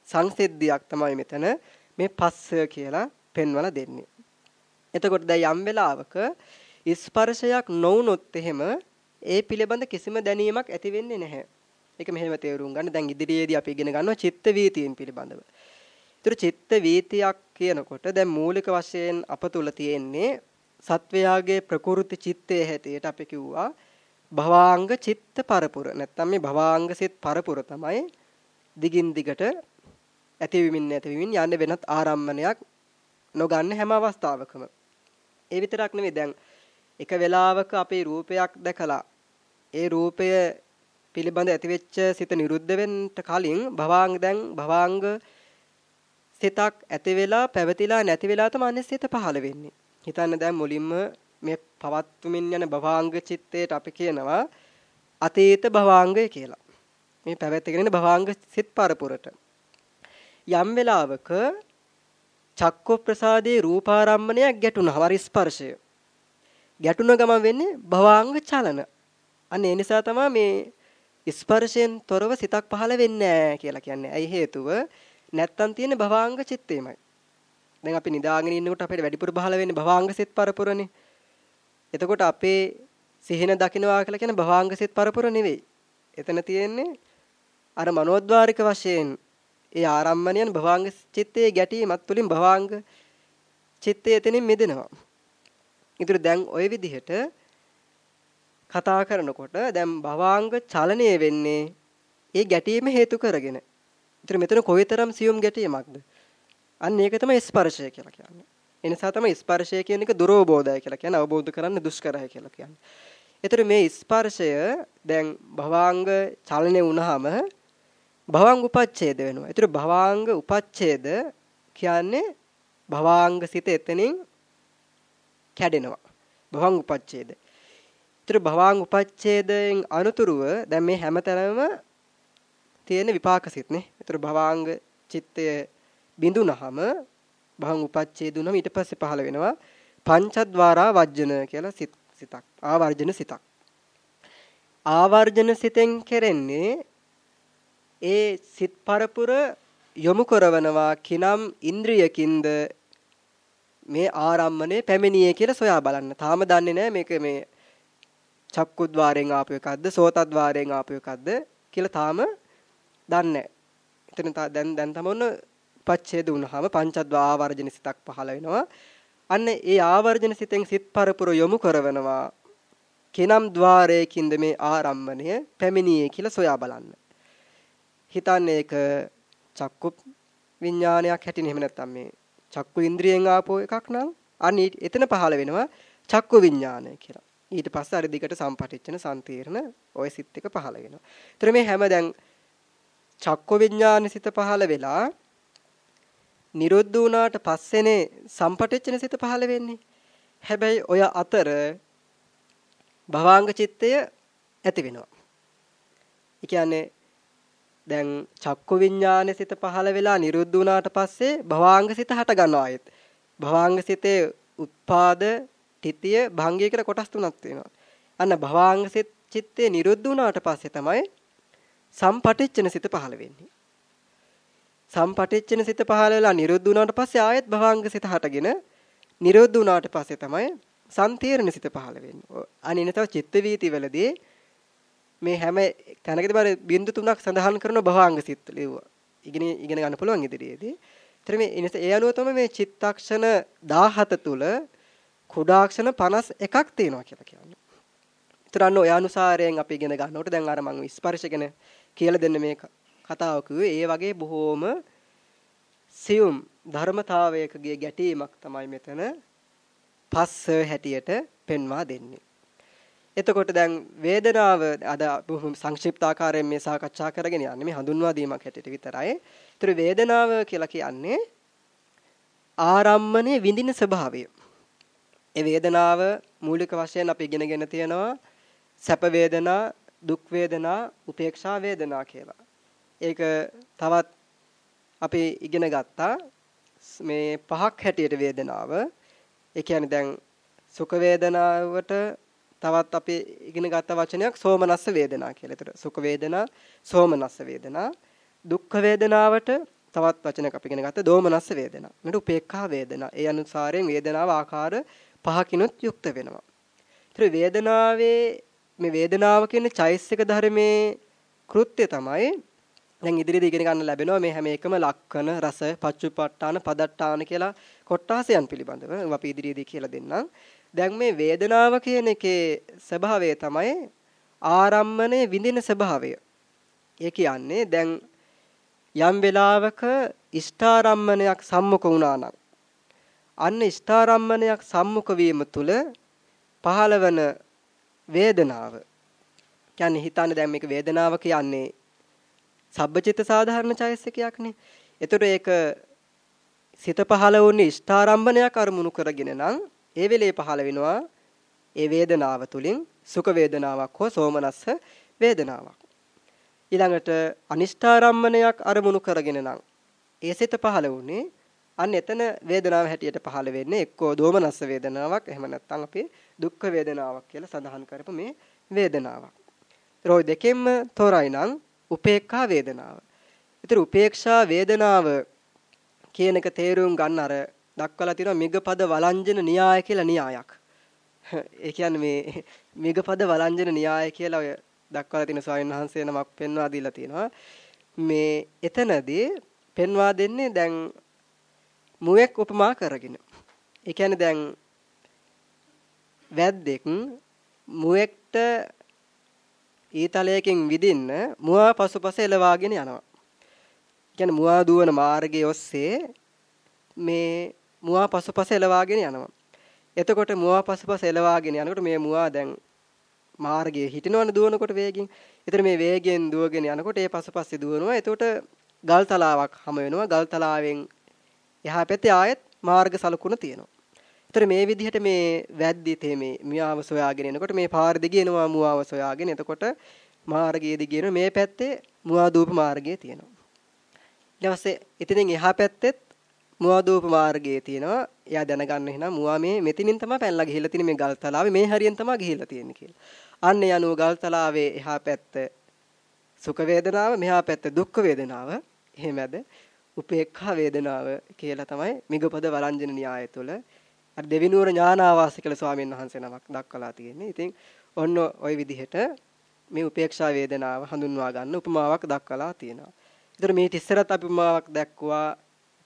සංසිද්ධියක් තමයි මෙතන මේ පස්ස කියලා පෙන්වලා දෙන්නේ. එතකොට දැන් යම් වෙලාවක ස්පර්ශයක් නොවුනොත් එහෙම ඒ පිළිබඳ කිසිම දැනීමක් ඇති වෙන්නේ නැහැ. ඒක මෙහෙම තේරුම් ගන්න. දැන් ඉදිරියේදී අපි ඉගෙන ගන්නවා චිත්ත වීතියින් පිළිබඳව. ඒතර චිත්ත වීතියක් කියනකොට දැන් මූලික වශයෙන් අප තුල තියෙන්නේ සත්වයාගේ ප්‍රකෘති චිත්තයේ හැටියට අපි කිව්වා භවාංග චිත්ත පරපුර. නැත්තම් මේ භවාංග සිත් පරපුර තමයි දිගින් දිගට ඇතිවීමින් නැතිවීමින් යන්නේ වෙනත් ආරම්මණයක් නොගන්න හැම අවස්ථාවකම. ඒ විතරක් නෙවෙයි දැන් එක වෙලාවක අපේ රූපයක් දැකලා ඒ රූපය පිළිබඳ ඇතිවෙච්ච සිත නිරුද්ධ වෙන්න කලින් භවාංග දැන් භවාංග සිතක් ඇති වෙලා පැවතිලා නැති වෙලා තමයි සිත පහළ වෙන්නේ. හිතන්න දැන් මුලින්ම මේ පවත්තුමින් යන භවාංග චිත්තයට අපි කියනවා අතීත භවාංගය කියලා. මේ පැවැත්ගෙන ඉන්න භවාංග සිත් පරපුරට. යම් වෙලාවක චක්ක ප්‍රසාදේ රූපාරම්මණයක් ගැටුණා වර ස්පර්ශය. ගැටුණ ගමන් වෙන්නේ භවාංග චලන. අන්න ඒ නිසා තමයි මේ ස්පර්ශයෙන් තොරව සිතක් පහළ වෙන්නේ නැහැ කියලා කියන්නේ. ඇයි හේතුව? නැත්තම් තියෙන භවාංග චිත්තේමයි. දැන් අපි නිදාගෙන ඉන්නකොට අපිට වැඩිපුර පහළ වෙන්නේ භවාංග සිත් පරපුරනේ. එතකොට අපේ සිහින දකින්නවා කියලා කියන භවාංග සිත් පරපුර නෙවෙයි. එතන තියෙන්නේ අර මනෝද්වාරික වශයෙන් ඒ ආරම්මණයන් භවාංග චිත්තයේ ගැටීමත් තුළින් භවාංග චිත්තය එතනින් මිදෙනවා. ඉතින් දැන් ওই විදිහට කතා කරනකොට දැන් භවාංග චලනය වෙන්නේ ඒ ගැටීම හේතු කරගෙන. ඉතින් මෙතන කොයිතරම් සියුම් ගැටීමක්ද? අන්න ඒක තමයි ස්පර්ශය කියලා කියන්නේ. ඒ නිසා තමයි ස්පර්ශය කියන එක දුරෝබෝධය කියලා කියන්නේ අවබෝධ කරන්න දුෂ්කරයි කියලා කියන්නේ. ඒතර මේ ස්පර්ශය දැන් භවාංග චලනය වුණාම භවාංග උපච්ඡේද වෙනවා. ඒතර භවාංග උපච්ඡේද කියන්නේ භවාංග සිත එතනින් කැඩෙනවා. භවං උපච්ඡේද. ඒතර භවං උපච්ඡේදයෙන් අනුතුරුව දැන් මේ හැමතැනම තියෙන විපාක සිත් නේ. ඒතර භවාංග චිත්තය බිඳුනහම භවං උපච්ඡේදුනම ඊට පස්සේ පහළ වෙනවා පංචද්වාරා වජ්ජන කියලා සිත් සිතක්. ආවර්ජන සිතක්. ආවර්ජන සිතෙන් කෙරෙන්නේ ඒ සිත් පරපුර යොමු කරවනවා කිනම් ඉන්ද්‍රියකින්ද මේ ආරම්මනේ පැමිණියේ කියලා සොයා බලන්න. තාම දන්නේ නැහැ මේක මේ චක්කුද්්වාරයෙන් ආපු එකක්ද සෝතද්්වාරයෙන් ආපු එකක්ද කියලා තාම දන්නේ නැහැ. එතන දැන් දැන් තමොන්න පච්ඡේද වුණාම පංචද්වා ආවර්ජන සිතක් පහළ වෙනවා. අන්න ඒ ආවර්ජන සිතෙන් සිත් පරපුර යොමු කරවනවා. කෙනම් ద్వාරයකින්ද මේ ආරම්මණය පැමිණියේ කියලා සොයා බලන්න. හිතන්නේ ඒක චක්කු විඥානයක් හැටින් එහෙම නැත්නම් මේ චක්කු ඉන්ද්‍රියෙන් ආපෝ එකක් නම් අන්න එතන පහළ වෙනවා චක්කු විඥානය කියලා. ඊට පස්සේ අර දිගට සම්පටිච්චන සම්තීර්ණ ওই සිත් එක පහළ වෙනවා. ඒතර මේ හැම දැන් චක්කු විඥාන සිත පහළ වෙලා නිරුද්ධ වුණාට පස්සේනේ සම්පටිච්චන සිත පහළ වෙන්නේ. හැබැයි ඔය අතර භවාංග චිත්තය ඇති වෙනවා. ඒ කියන්නේ දැන් චක්කු විඥාන සිත පහළ වෙලා නිරුද්ධ වුණාට පස්සේ භවාංග සිත හට ගන්නවා ආයෙත්. භවාංග සිතේ උත්පාද, තිතිය, භංගය කියලා කොටස් තුනක් තියෙනවා. අන්න භවාංග සිත චිත්තේ නිරුද්ධ වුණාට පස්සේ තමයි සම්පටිච්චන සිත පහළ වෙන්නේ. සම්පටිච්චන සිත පහළ වෙලා නිරුද්ධ වුණාට පස්සේ ආයෙත් භවාංග සිත හටගෙන නිරුද්ධ වුණාට පස්සේ තමයි සම්තීර්ණ සිත පහළ වෙන්නේ. අනිනතව චිත්ත වීති වලදී මේ හැම තැනකදී බර බින්දු තුනක් සඳහන් කරන භවාංග සිත් ලිව්වා. ඉගෙන ඉගෙන ගන්න පුළුවන් ඉදිරියේදී. ඒතර මේ ඒ අනුව තමයි මේ චිත්තක්ෂණ 17 තුල කුඩාක්ෂණ 51ක් තියෙනවා කියලා කියන්නේ. ඒතර අන්න ඔය අනුසාරයෙන් අපි ඉගෙන ගන්නකොට දැන් අර මම ස්පර්ශ ගැන කියලා දෙන්න මේ කතාව කිව්වේ ඒ වගේ බොහෝම සියුම් ධර්මතාවයකගේ ගැටීමක් තමයි මෙතන පස්ස හැටියට පෙන්වා දෙන්නේ. එතකොට දැන් වේදනාව අද බොහොම සංක්ෂිප්ත ආකාරයෙන් මේ සාකච්ඡා කරගෙන යන්නේ මේ හඳුන්වා දීමක් හැටියට විතරයි. ඒතර වේදනාව කියලා කියන්නේ ආරම්මණය විඳින ස්වභාවය. ඒ වේදනාව මූලික වශයෙන් අපි ඉගෙනගෙන තියෙනවා සැප වේදනා, දුක් වේදනා, උපේක්ෂා වේදනා කියලා. ඒක තවත් අපි ඉගෙන ගත්තා මේ පහක් හැටියට වේදනාව. ඒ කියන්නේ දැන් සුඛ වේදනාවට තවත් අපි ඉගෙන ගත්ත වචනයක් සෝමනස්ස වේදනා කියලා. ඒතර සුඛ වේදනා, සෝමනස්ස වේදනා, දුක්ඛ වේදනාවට තවත් වචනයක් අපි ඉගෙන ගත්ත දෝමනස්ස වේදනා. මෙන්න උපේක්ඛා වේදනා. ඒ අනුසාරයෙන් වේදනාව ආකාර පහකිනුත් යුක්ත වෙනවා. ඒතර වේදනාවේ මේ වේදනාව කියන චෛසික ධර්මයේ කෘත්‍ය තමයි දැන් ඉදිරියේදී ඉගෙන ගන්න ලැබෙනවා මේ හැම එකම ලක්කන රස පච්චුපට්ඨාන පදට්ඨාන කියලා කොට්ටාසයන් පිළිබඳව අපි ඉදිරියේදී කියලා දෙන්නම්. දැන් මේ වේදනාව කියන එකේ ස්වභාවය තමයි ආරම්මණය විඳින ස්වභාවය. ඒ කියන්නේ දැන් යම් වෙලාවක ඉෂ්ඨාරම්මණයක් සම්මුඛ වුණා නම් අන්න ඉෂ්ඨාරම්මණයක් සම්මුඛ වීම තුළ පහළවන වේදනාව කියන්නේ හිතන්න දැන් මේක වේදනාව කියන්නේ සබ්බචිත්ත සාධාරණ චෛතසිකයක්නේ. ඒතර ඒක සිත පහළ වුණේ ඉෂ්ඨාරම්භණයක් අරමුණු කරගෙන නම් ඒ වෙලේ පහළ වෙනවා ඒ වේදනාව තුලින් සුඛ වේදනාවක් හෝ සෝමනස්ස වේදනාවක්. ඊළඟට අනිෂ්ඨාරම්මණයක් අරමුණු කරගෙන නම් ඒ සිත පහළ වුණේ අන්න එතන වේදනාව හැටියට පහළ වෙන්නේ එක්කෝ දෝමනස්ස වේදනාවක් එහෙම නැත්නම් අපි දුක්ඛ වේදනාවක් කියලා සඳහන් කරපු මේ වේදනාවක්. ඒරෝ දෙකෙන්ම තොරයි නම් උපේක්ඛා වේදනාව. ඒතර උපේක්ෂා වේදනාව කියන එක තේරුම් ගන්න අර දක්වලා තියෙනවා මිගපද වළංජන න්‍යාය කියලා න්‍යායක්. ඒ කියන්නේ මේ මිගපද වළංජන න්‍යාය කියලා ඔය දක්වලා තියෙන ස්වාමීන් වහන්සේ නමක් පෙන්වා දීලා තියෙනවා. මේ එතනදී පෙන්වා දෙන්නේ දැන් මුවෙක් උපමා කරගෙන. ඒ කියන්නේ දැන් වැද්දෙක් මුවෙක්ට ඊතලයකින් විදින්න මුවා පසුපස එලවාගෙන යනවා. කියන්නේ මුවා දුවන මාර්ගයේ ඔස්සේ මේ මුවා පසුපස එලවාගෙන යනවා. එතකොට මුවා පසුපස එලවාගෙන යනකොට මේ මුවා දැන් මාර්ගයේ හිටිනවනේ දුවනකොට වේගෙන්. ඒතර මේ වේගෙන් දුවගෙන යනකොට ඒ පසුපස්සේ දුවනවා. එතකොට ගල් තලාවක් හම වෙනවා. ගල් තලාවෙන් එහා පැත්තේ ආයෙත් මාර්ග සලකුණ තියෙනවා. ඒතර මේ විදිහට මේ වැද්දි තේමේ මියාව සොයාගෙන එනකොට මේ පාර දිගේ එනවා මුවාව සොයාගෙන. එතකොට මාර්ගයේ දිගේ මේ පැත්තේ මුවා දූප මාර්ගය තියෙනවා. ඊට පස්සේ ඉතින් එහා පැත්තෙත් මුවා දූප මාර්ගයේ තියෙනවා. එයා දැනගන්න එහෙනම් මුවා මේ මෙතනින් තමයි පැනලා ගිහිල්ලා තියෙන්නේ මේ ගල්තලාවේ මේ හරියෙන් තමයි ගිහිල්ලා තියෙන්නේ කියලා. අන්න යනුව ගල්තලාවේ එහා පැත්ත සුඛ වේදනාව මෙහා පැත්ත දුක්ඛ වේදනාව. එහෙමද? උපේක්ඛා වේදනාව කියලා තමයි මිගපද වරංජන න්‍යාය තුළ අර දෙවිනුවර ඥානාවාස කියලා ස්වාමීන් වහන්සේ නමක් දක්වලා තියෙන්නේ. ඉතින් ඔන්න ওই විදිහට මේ උපේක්ෂා වේදනාව හඳුන්වා ගන්න උපමාවක් දක්වලා තියෙනවා. ඒතර මේ තිස්සරත් අපි උපමාවක් දැක්කුවා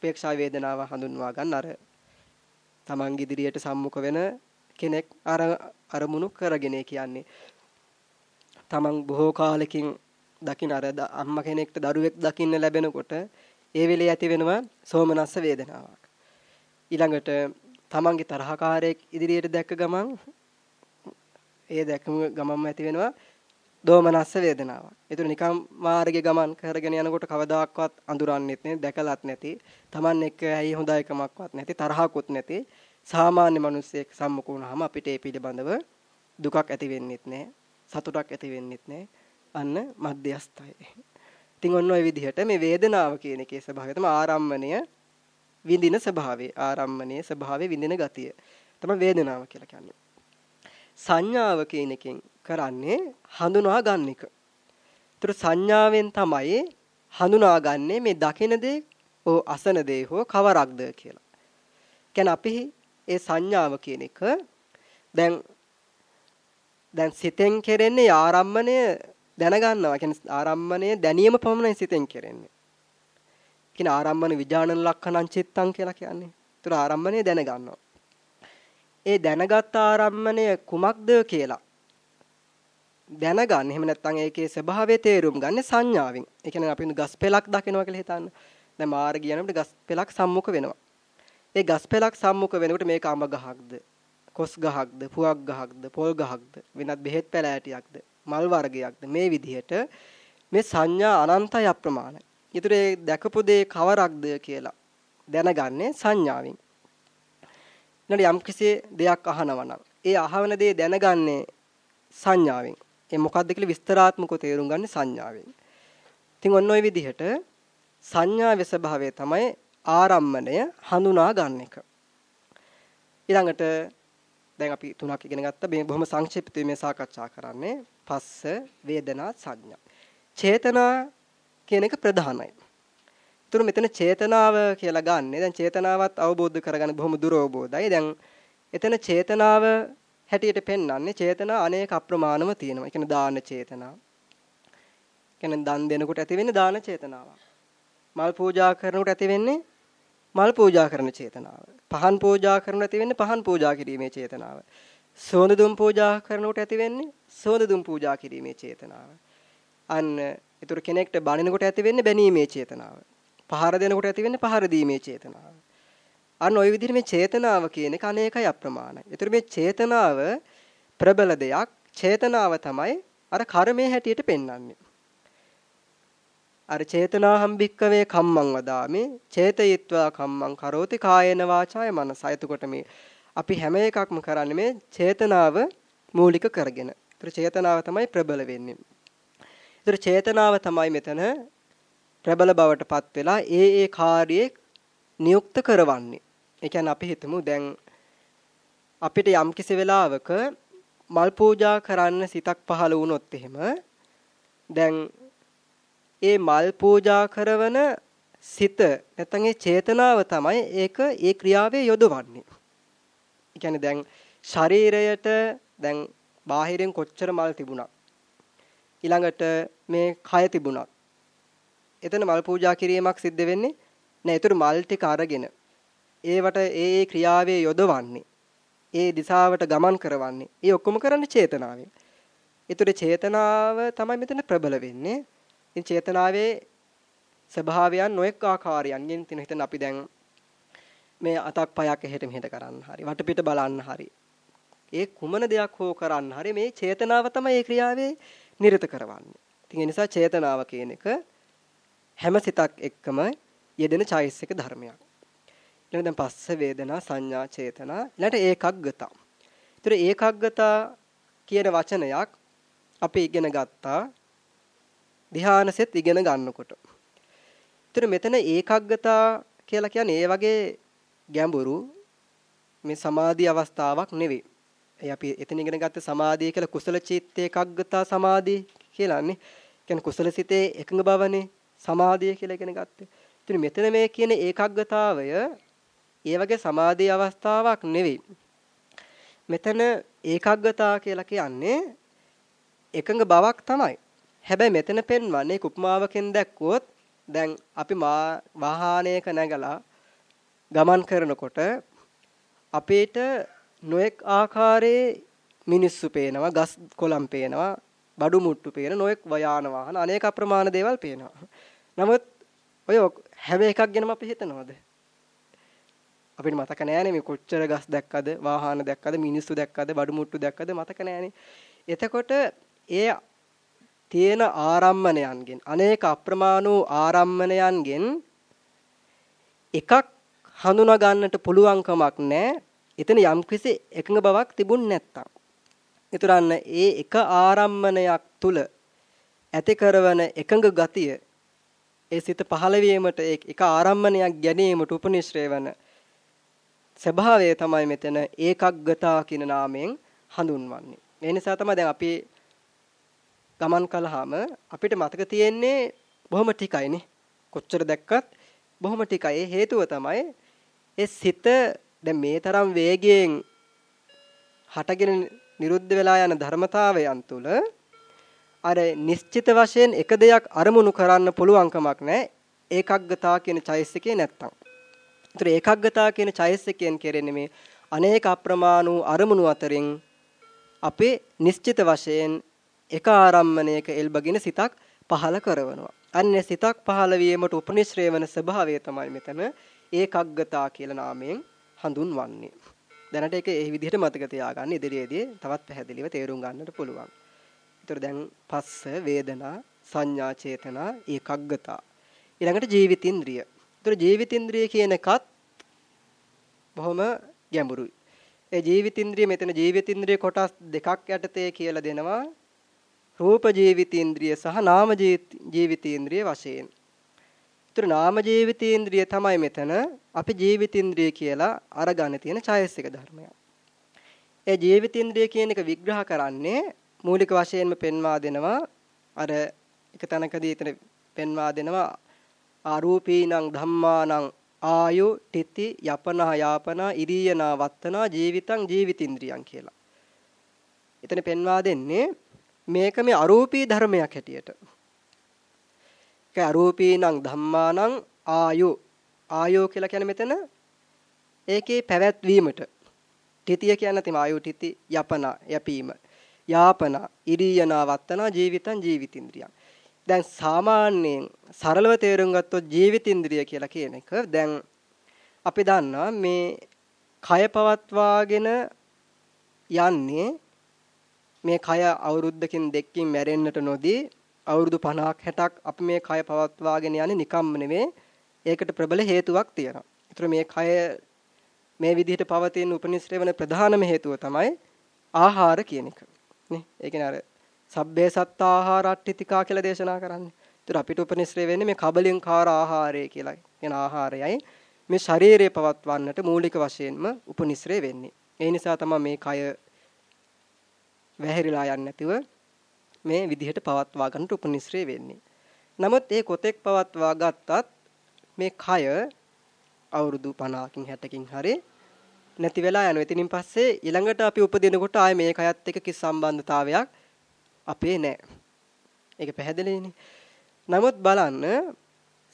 උපේක්ෂා වේදනාව හඳුන්වා ගන්න අර තමන්ගේ ඉදිරියට සම්මුඛ වෙන කෙනෙක් අර අරමුණු කරගෙන කියන්නේ. තමන් බොහෝ කාලෙකින් දකින්න අර අම්මා කෙනෙක්ට දරුවෙක් දකින්න ලැබෙනකොට ඒ වෙලේ ඇති වෙනවා සෝමනස්ස වේදනාවක්. ඊළඟට තමන්ගේ තරහකාරයෙක් ඉදිරියට දැක්ක ගමන් ඒ දැකම ගමන්ම ඇති වෙනවා දෝමනස්ස වේදනාවක්. ඒතර නිකම් මාර්ගේ ගමන් කරගෙන යනකොට කවදාක්වත් අඳුරන්නෙත් නැති, දැකලත් නැති, Taman එක්ක ඇයි හොඳයිකමක්වත් නැති, තරහකුත් නැති සාමාන්‍ය මිනිස්සෙක් සම්මුඛ වුණාම අපිට ඒ පිළිබඳව දුකක් ඇති වෙන්නෙත් නැහැ, සතුටක් ඇති වෙන්නෙත් නැහැ. අන්න මධ්‍යස්ථයි. ඉතින් ඔන්න ඔය විදිහට මේ වේදනාව කියන එකේ ස්වභාවය තමයි ආරම්මණය විඳින ස්වභාවය ආරම්මණයේ ස්වභාවය විඳින ගතිය තමයි වේදනාව කියලා කියන්නේ සංඥාව කියන එකෙන් කරන්නේ හඳුනා ගන්න එක. ඒතර සංඥාවෙන් තමයි හඳුනාගන්නේ මේ දකින දේ ඕ අසන දේ හෝ කවරක්ද කියලා. කියන්නේ අපි ඒ සංඥාව කියන එක දැන් දැන් සිතෙන් කෙරෙන්නේ ආරම්මණය දැනගන්නවා. කියන්නේ ආරම්මණය දැනීම පමණයි සිතෙන් කෙරෙන්නේ. කියන ආරම්මන විඥානන ලක්ෂණං චිත්තං කියලා කියන්නේ. ඒතර ආරම්මණය දැනගන්නවා. ඒ දැනගත් ආරම්මණය කුමක්ද කියලා දැනගන්න. එහෙම නැත්නම් ඒකේ ස්වභාවය තේරුම් ගන්න සංඥාවෙන්. ඒ කියන්නේ අපි ගස් පෙලක් දකිනවා කියලා හිතන්න. දැන් මාර්ගය යනකොට ගස් පෙලක් සම්මුඛ වෙනවා. ඒ ගස් පෙලක් සම්මුඛ වෙනකොට මේක අඹ ගහක්ද, කොස් ගහක්ද, පුවක් ගහක්ද, පොල් ගහක්ද, වෙනත් බෙහෙත් පැලෑටියක්ද, මල් වර්ගයක්ද මේ විදිහට මේ සංඥා අනන්තය අප්‍රමාණයි. ඊටර ඒ දැකපු දේ කවරක්ද කියලා දැනගන්නේ සංඥාවෙන්. ඊළඟ යම් කිසි දෙයක් අහනවා නම් ඒ අහවන දේ දැනගන්නේ සංඥාවෙන්. ඒ මොකක්ද කියලා විස්තරාත්මකව තේරුම් ගන්න සංඥාවෙන්. ඉතින් ඔන්න ඔය විදිහට සංඥාවේ ස්වභාවය තමයි ආරම්මණය හඳුනා ගන්න එක. ඊළඟට දැන් අපි තුනක් ඉගෙන ගත්තා. මේ බොහොම සංක්ෂිප්තව මේ සාකච්ඡා කරන්නේ පස්ස වේදනා සංඥා. චේතනා කියන එක ප්‍රධානයි. ඒතර මෙතන චේතනාව කියලා ගන්න. දැන් චේතනාවත් අවබෝධ කරගන්න බොහොම දුරවබෝධයි. දැන් එතන චේතනාව හැටියට පෙන්වන්නේ චේතනා අනේක අප්‍රමාණව තියෙනවා. ඒ කියන්නේ දාන චේතනා. කියන්නේ දන් දෙනකොට ඇති වෙන්නේ දාන චේතනාවක්. මල් පූජා කරනකොට ඇති වෙන්නේ මල් පූජා කරන චේතනාව. පහන් පූජා කරනකොට ඇති වෙන්නේ පහන් පූජා කිරීමේ චේතනාව. සෝඳ දුම් පූජා කරනකොට ඇති වෙන්නේ සෝඳ දුම් පූජා කිරීමේ චේතනාව. අන්න ඒතර කෙනෙක්ට බණිනකොට ඇති වෙන්නේ බැනීමේ චේතනාව. පහර දෙනකොට ඇති වෙන්නේ පහර දීමේ චේතනාව. අන්න ওই විදිහට මේ චේතනාව කියන එක අනේකයි අප්‍රමාණයි. ඒතර මේ චේතනාව ප්‍රබල දෙයක්. චේතනාව තමයි අර කර්මයේ හැටියට පෙන්වන්නේ. අර චේතනාහම් භික්කවේ කම්මං වදාමේ චේතයත්වා කම්මං කරෝති කායේන වාචාය මනස. එතකොට මේ අපි හැම එකක්ම කරන්නේ මේ චේතනාව මූලික කරගෙන. ඒතර චේතනාව තමයි ප්‍රබල වෙන්නේ. ඒතර චේතනාව තමයි මෙතන ප්‍රබල බවට පත් වෙලා ඒ ඒ කාර්යයේ නියුක්ත කරවන්නේ. ඒ කියන්නේ අපි හිතමු දැන් අපිට යම් කිසි වෙලාවක මල් පූජා කරන්න සිතක් පහළ වුණොත් එහෙම දැන් ඒ මල් පූජා කරන සිත නැත්නම් ඒ චේතනාව තමයි ඒක ඒ ක්‍රියාවේ යොදවන්නේ. ඒ කියන්නේ දැන් ශරීරයට දැන් බාහිරින් කොච්චර මල් තිබුණා. ඊළඟට මේ කය තිබුණා. එතන මල් පූජා කිරීමක් සිද්ධ වෙන්නේ නෑ. ඒතර මල් ටික අරගෙන ඒවට ඒ ඒ ක්‍රියාවේ යොදවන්නේ. ඒ දිශාවට ගමන් කරවන්නේ. ඒ ඔක්කොම කරන්නේ චේතනාවෙන්. ඒතර චේතනාව තමයි මෙතන ප්‍රබල වෙන්නේ. ඉතින් චේතනාවේ ස්වභාවයන් නොඑක ආකාරයන්ගෙන් තින හිතන අපි දැන් මේ අතක් පයක් එහෙට මෙහෙට කරන්න හරි වටපිට බලන්න හරි ඒ කුමන දෙයක් හෝ කරන්න හරි මේ චේතනාව තමයි ඒ ක්‍රියාවේ නිරත කරවන්නේ. ඉතින් ඒ නිසා චේතනාව කියන එක හැම සිතක් එක්කම යෙදෙන චෛසික ධර්මයක්. ඊළඟ දැන් පස්ස වේදනා සංඥා චේතනා ඊළඟට ඒකග්ගතා. ඒතර ඒකග්ගතා කියන වචනයක් අපි ඉගෙන ගත්තා ධ්‍යානසෙත් ඉගෙන ගන්නකොට. ඒතර මෙතන ඒකග්ගතා කියලා කියන්නේ ඒ වගේ ගැඹුරු මේ සමාධි අවස්ථාවක් නෙවෙයි. ඒ අපි එතන ඉගෙන ගත්ත සමාධිය කියලා කුසල චිත්ත ඒකග්ගතා සමාධිය කියලානේ. කියන්නේ කුසල සිතේ එකඟ බවනේ සමාධිය කියලා ඉගෙන ගත්තේ. ඉතින් මෙතන මේ කියන ඒකග්ගතාවය ඒ වගේ සමාධි අවස්ථාවක් නෙවෙයි. මෙතන ඒකග්ගතා කියලා කියන්නේ එකඟ බවක් තමයි. හැබැයි මෙතන පෙන්වන්නේ කුප්මාවකින් දැක්කොත් දැන් අපි වාහනයක නැගලා ගමන් කරනකොට අපේට නොඑක් ආකාරයේ මිනිස්සු පේනවා, ගස් කොළන් පේනවා, බඩු මුට්ටු පේන නොඑක් යාන වාහන අනේක අප්‍රමාණ දේවල් පේනවා. නමුත් ඔය හැම එකක් ගැනම අපි හිතනවද? අපිට මතක නෑනේ මේ කොච්චර ගස් දැක්කද, වාහන දැක්කද, මිනිස්සු දැක්කද, බඩු මුට්ටු දැක්කද මතක නෑනේ. එතකොට ඒ තියෙන ආරම්මණයන්ගෙන් අනේක අප්‍රමාණ වූ ආරම්මණයන්ගෙන් එකක් හඳුනා ගන්නට පුළුවන්කමක් නැහැ. එතන යම්කිසි එකඟ බවක් තිබුණ නැත්තම්. ඊතරන්න ඒ එක ආරම්මණයක් තුල ඇති කරවන එකඟ ගතිය ඒ සිත පහළ වීමට එක ආරම්මණයක් ගැනීමට උපනිශ්‍රේ වන ස්වභාවය තමයි මෙතන ඒකග්ගතා කියන නාමයෙන් හඳුන්වන්නේ. ඒ නිසා තමයි දැන් අපි ගමන් කළාම අපිට මතක තියෙන්නේ බොහොම ටිකයිනේ. කොච්චර දැක්කත් බොහොම ටිකයි. හේතුව තමයි ඒ සිත දැන් මේ තරම් වේගයෙන් හටගෙන නිරුද්ධ වෙලා යන ධර්මතාවයන් තුළ අර නිශ්චිත වශයෙන් එක දෙයක් අරමුණු කරන්න පුළුවන්කමක් නැහැ ඒකග්ගතා කියන චෛසිකේ නැත්තම්. ඒතර ඒකග්ගතා කියන චෛසිකයෙන් කෙරෙන්නේ මේ අනේක අප්‍රමාණ වූ අරමුණු අතරින් අපේ නිශ්චිත වශයෙන් එක ආරම්මණයක එල්බගෙන සිතක් පහල කරනවා. අන්නේ සිතක් පහල වීමට උපනිශ්‍රේ වන ස්වභාවය තමයි මෙතන ඒකග්ගතා කියලා නාමයෙන් හඳුන්වන්නේ. දැනට ඒක ඒ විදිහට මතක තියාගන්න ඉදිරියේදී තවත් පැහැදිලිව තේරුම් ගන්නට පුළුවන්. ඒතර දැන් පස්ස වේදනා සංඥා චේතනා ඒකග්ගතා. ඊළඟට ජීවිතින්ද්‍රිය. ඒතර ජීවිතින්ද්‍රිය කියන එකත් බොහොම ගැඹුරුයි. ඒ ජීවිතින්ද්‍රිය මෙතන ජීවිතින්ද්‍රිය කොටස් දෙකක් යටතේ කියලා දෙනවා. රූප ජීවිතින්ද්‍රිය සහ නාම ජීවිතින්ද්‍රිය වශයෙන්. ඒතර නාම ජීවිතේන්ද්‍රිය තමයි මෙතන අපි ජීවිතේන්ද්‍රිය කියලා අරගන්න තියෙන ඡයසික ධර්මයක්. ඒ ජීවිතේන්ද්‍රිය කියන එක විග්‍රහ කරන්නේ මූලික වශයෙන්ම පෙන්වා දෙනවා අර එක තැනකදී එතන පෙන්වා දෙනවා ආරූපීනං ධම්මානං ආයු තිති යපනා යාපනා ඉරියනා වත්තනා ජීවිතං ජීවිතින්ද්‍රියං කියලා. එතන පෙන්වා දෙන්නේ මේක මේ අරූපී ධර්මයක් හැටියට. ඒක අරූපීනං ධම්මානං ආයු ආයෝ කියලා කියන්නේ මෙතන ඒකේ පැවැත්වීමට තිතිය කියන්නේ තම ආයු තිති යපන යැපීම යාපන ඉරියනා වත්තනා ජීවිතං ජීවිතින්ද්‍රියං දැන් සාමාන්‍යයෙන් සරලව තේරුම් ගත්තොත් ජීවිතින්ද්‍රිය කියලා කියන එක දැන් අපි දන්නවා මේ කය පවත්වාගෙන යන්නේ මේ කය අවුරුද්දකින් දෙකකින් මැරෙන්නට නොදී අවුරුදු 50ක් 60ක් අපි මේ කය පවත්වාගෙන යන්නේ නිකම්ම නෙමෙයි. ඒකට ප්‍රබල හේතුවක් තියෙනවා. ඒතර මේ කය මේ විදිහට පවතින උපනිශ්‍රේ වෙන ප්‍රධානම හේතුව තමයි ආහාර කියන එක. නේ? ඒ කියන්නේ අර සබ්බේ සත්තාහාරට්ඨිතිකා කියලා දේශනා කරන්නේ. ඒතර අපිට උපනිශ්‍රේ වෙන්නේ මේ කබලින්කාර ආහාරය කියලා කියන ආහාරයයි මේ ශරීරය පවත්වන්නට මූලික වශයෙන්ම උපනිශ්‍රේ වෙන්නේ. ඒ නිසා තමයි මේ කය වැහැරිලා යන්නේ නැතිව මේ විදිහට පවත්වා ගන්නට උපනිශ්‍රේ වෙන්නේ. නමුත් ඒ කොතෙක් පවත්වා ගත්තත් මේ කය අවුරුදු 50කින් 60කින් හරි නැති වෙලා යනවා. එතනින් පස්සේ ඊළඟට අපි උපදිනකොට ආයේ මේ කයත් එක්ක කිසි සම්බන්ධතාවයක් අපේ නැහැ. ඒක පැහැදිලිනේ. නමුත් බලන්න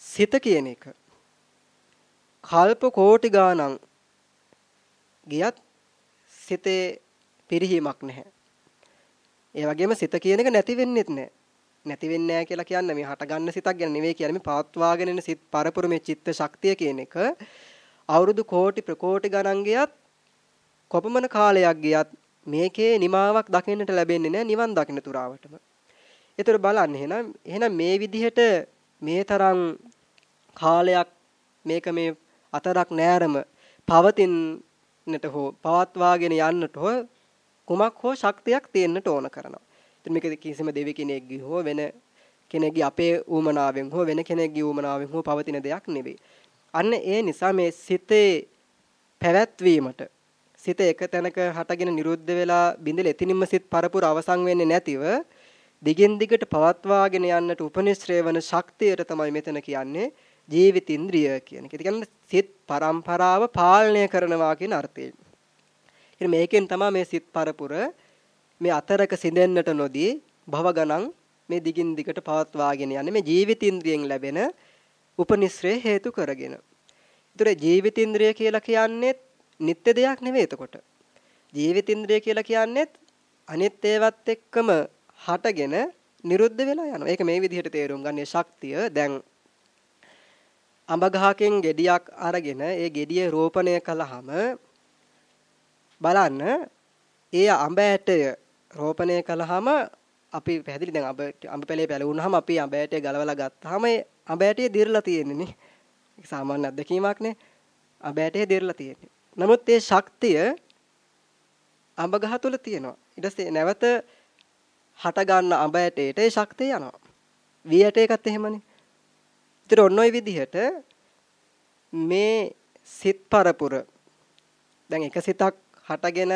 සිත කියන එක කල්ප කෝටි ගාණන් ගියත් සිතේ පිරිහීමක් නැහැ. ඒ වගේම සිත කියන එක නැති වෙන්නෙත් නැහැ. නැති වෙන්නේ නැහැ කියලා කියන්නේ මේ හට ගන්න සිතක් ගැන නෙවෙයි කියන්නේ මේ පවත්වාගෙන එන සිත් පරපුර මේ චිත්ත ශක්තිය කියන එක අවුරුදු කෝටි ප්‍රකෝටි ගණන් ගියත් කොපමණ කාලයක් ගියත් මේකේ නිමාවක් දකින්නට ලැබෙන්නේ නැහැ නිවන් දකින්න තුරාවටම. ඒතර බලන්න එහෙනම් එහෙනම් මේ විදිහට මේ තරම් කාලයක් මේක මේ අතරක් නෑරම පවතින්නට හෝ පවත්වාගෙන යන්නට හෝ කුමක් හෝ ශක්තියක් තියෙන්නට ඕන කරනවා. ඉතින් මේක කිසිම දෙවි කෙනෙක්ගේ හෝ වෙන කෙනෙක්ගේ අපේ ඌමනාවෙන් හෝ වෙන කෙනෙක්ගේ ඌමනාවෙන් හෝ පවතින දෙයක් නෙවෙයි. අන්න ඒ නිසා මේ සිතේ පැවැත්වීමට සිත එක තැනක හටගෙන නිරුද්ධ වෙලා බිඳල එතිනින්ම සිත් පරපුර අවසන් වෙන්නේ නැතිව දිගින් දිගට පවත්වාගෙන යන්නට උපනිශ්‍රේ වන ශක්තියට තමයි මෙතන කියන්නේ ජීවිතින්ද්‍රිය කියන එක. ඒ කියන්නේ සිත් පරම්පරාව පාලනය කරනවා කියන අර්ථයෙන්. ඉතින් මේකෙන් තමයි මේ සිත් පරපුර මේ අතරක සිඳෙන්නට නොදී භව ගණන් මේ දිගින් දිගට පවත්වාගෙන යන්නේ මේ ජීවිතින්ද්‍රියෙන් ලැබෙන උපනිශ්‍රේ හේතු කරගෙන. ඒතර ජීවිතින්ද්‍රිය කියලා කියන්නේ නිත්‍ය දෙයක් නෙවෙයි එතකොට. ජීවිතින්ද්‍රිය කියලා කියන්නේත් අනිත් ඒවත් එක්කම හටගෙන නිරුද්ධ වෙලා යනවා. ඒක මේ විදිහට තේරුම් ගන්න ශක්තිය දැන් අඹ ගහකින් ගෙඩියක් අරගෙන ඒ ගෙඩිය රෝපණය කළාම බලන්න ඒ අඹ ඇටය රෝපණය කළාම අපි පැහැදිලි දැන් අඹ අඹ පැලේ පැලුණාම අපි අඹ ඇටය ගලවලා ගත්තාම ඒ අඹ ඇටය දිරලා තියෙන්නේ නේ. ඒක සාමාන්‍ය අත්දැකීමක් නේ. අඹ ඇටය දිරලා තියෙන්නේ. නමුත් ඒ ශක්තිය අඹ ගහ තුල තියෙනවා. ඊට පස්සේ නැවත හට ගන්න අඹ ඇටයට ඒ ශක්තිය යනවා. වී ඇටයකත් එහෙමනේ. ඉතින් ඔන්න ඔය විදිහට මේ සිත් පරපුර දැන් එක සිතක් හටගෙන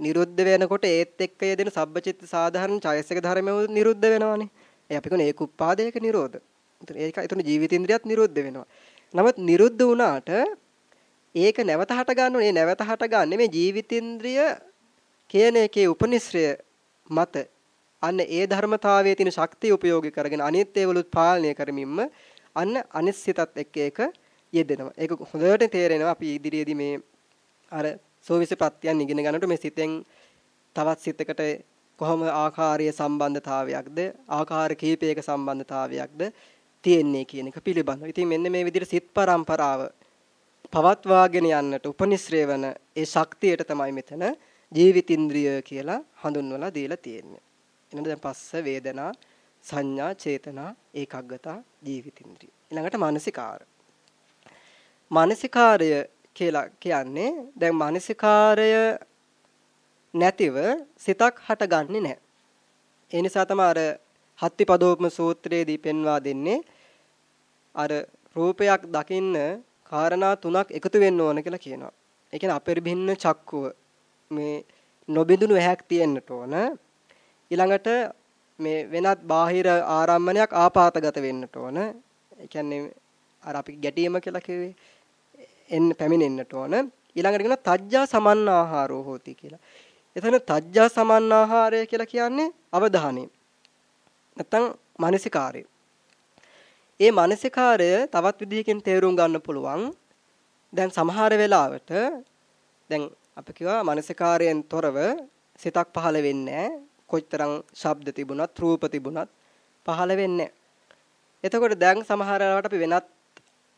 නිරුද්ධ වෙනකොට ඒත් එක්ක යෙදෙන සබ්බචිත්ත සාධාරණ චෛතසික ධර්මය නිරුද්ධ වෙනවානේ. ඒ අපි කියන්නේ ඒක උපාදේක නිරෝධ. ඒක ඒතන ජීවිතේන්ද්‍රියත් නිරුද්ධ වෙනවා. නමුත් නිරුද්ධ වුණාට ඒක නැවත හට ගන්න ඕනේ. නැවත හට ගන්න මේ ජීවිතේන්ද්‍රිය කියන එකේ උපනිශ්‍රය මත අන්න ඒ ධර්මතාවයේ තියෙන ශක්තිය උපයෝගී කරගෙන අනිත් ඒවලුත් පාලනය කරමින්ම අන්න අනිත් සිතත් එක්ක ඒක යෙදෙනවා. ඒක හොඳට තේරෙනවා අපි ඉදිරියේදී මේ අර සෝවිස ප්‍රත්‍යයන් ඉගෙන ගන්නකොට මේ සිතෙන් තවත් සිතකට කොහොම ආකාරයේ සම්බන්ධතාවයක්ද ආකාර කීපයක සම්බන්ධතාවයක්ද තියෙන්නේ කියන එක පිළිබඳව. ඉතින් මෙන්න මේ විදිහට සිත් පරම්පරාව පවත්වාගෙන යන්නට උපනිශ්‍රේ වන ඒ ශක්තියට තමයි මෙතන ජීවිතින්ද්‍රිය කියලා හඳුන්වලා දීලා තියෙන්නේ. එහෙනම් දැන් පස්ස වේදනා සංඥා චේතනා ඒකග්ගතා ජීවිතින්ද්‍රිය. ඊළඟට මානසිකාර. මානසිකාරය කියලා කියන්නේ දැන් මානසිකාරය නැතිව සිතක් හටගන්නේ නැහැ. ඒ නිසා තමයි අර හත්තිපදෝපම සූත්‍රයේදී පෙන්වා දෙන්නේ අර රූපයක් දකින්න කාරණා තුනක් එකතු වෙන්න ඕන කියලා කියනවා. ඒ කියන්නේ අපරිභින්න චක්කුව මේ නොබිඳුණු ඇහැක් තියෙන්නට ඕන. ඊළඟට මේ වෙනත් බාහිර ආරම්මණයක් ආපాతගත වෙන්නට ඕන. ඒ කියන්නේ අර අපි ගැටීම කියලා කිව්වේ එන්න පැමිණෙන්නට ඕන. ඊළඟට කියන තජ්ජා සමන්නාහාරෝ හෝති කියලා. එතන තජ්ජා සමන්නාහාරය කියලා කියන්නේ අවධානය. නැත්තම් මානසිකාරය. ඒ මානසිකාරය තවත් විදිහකින් තේරුම් ගන්න පුළුවන්. දැන් සමහර වෙලාවට දැන් අපි කිව්වා මානසිකාරයෙන් තොරව සිතක් පහළ වෙන්නේ කොච්තරම් ශබ්ද තිබුණත් රූප තිබුණත් පහළ වෙන්නේ එතකොට දැන් සමහර වෙලාවට අපි වෙනත්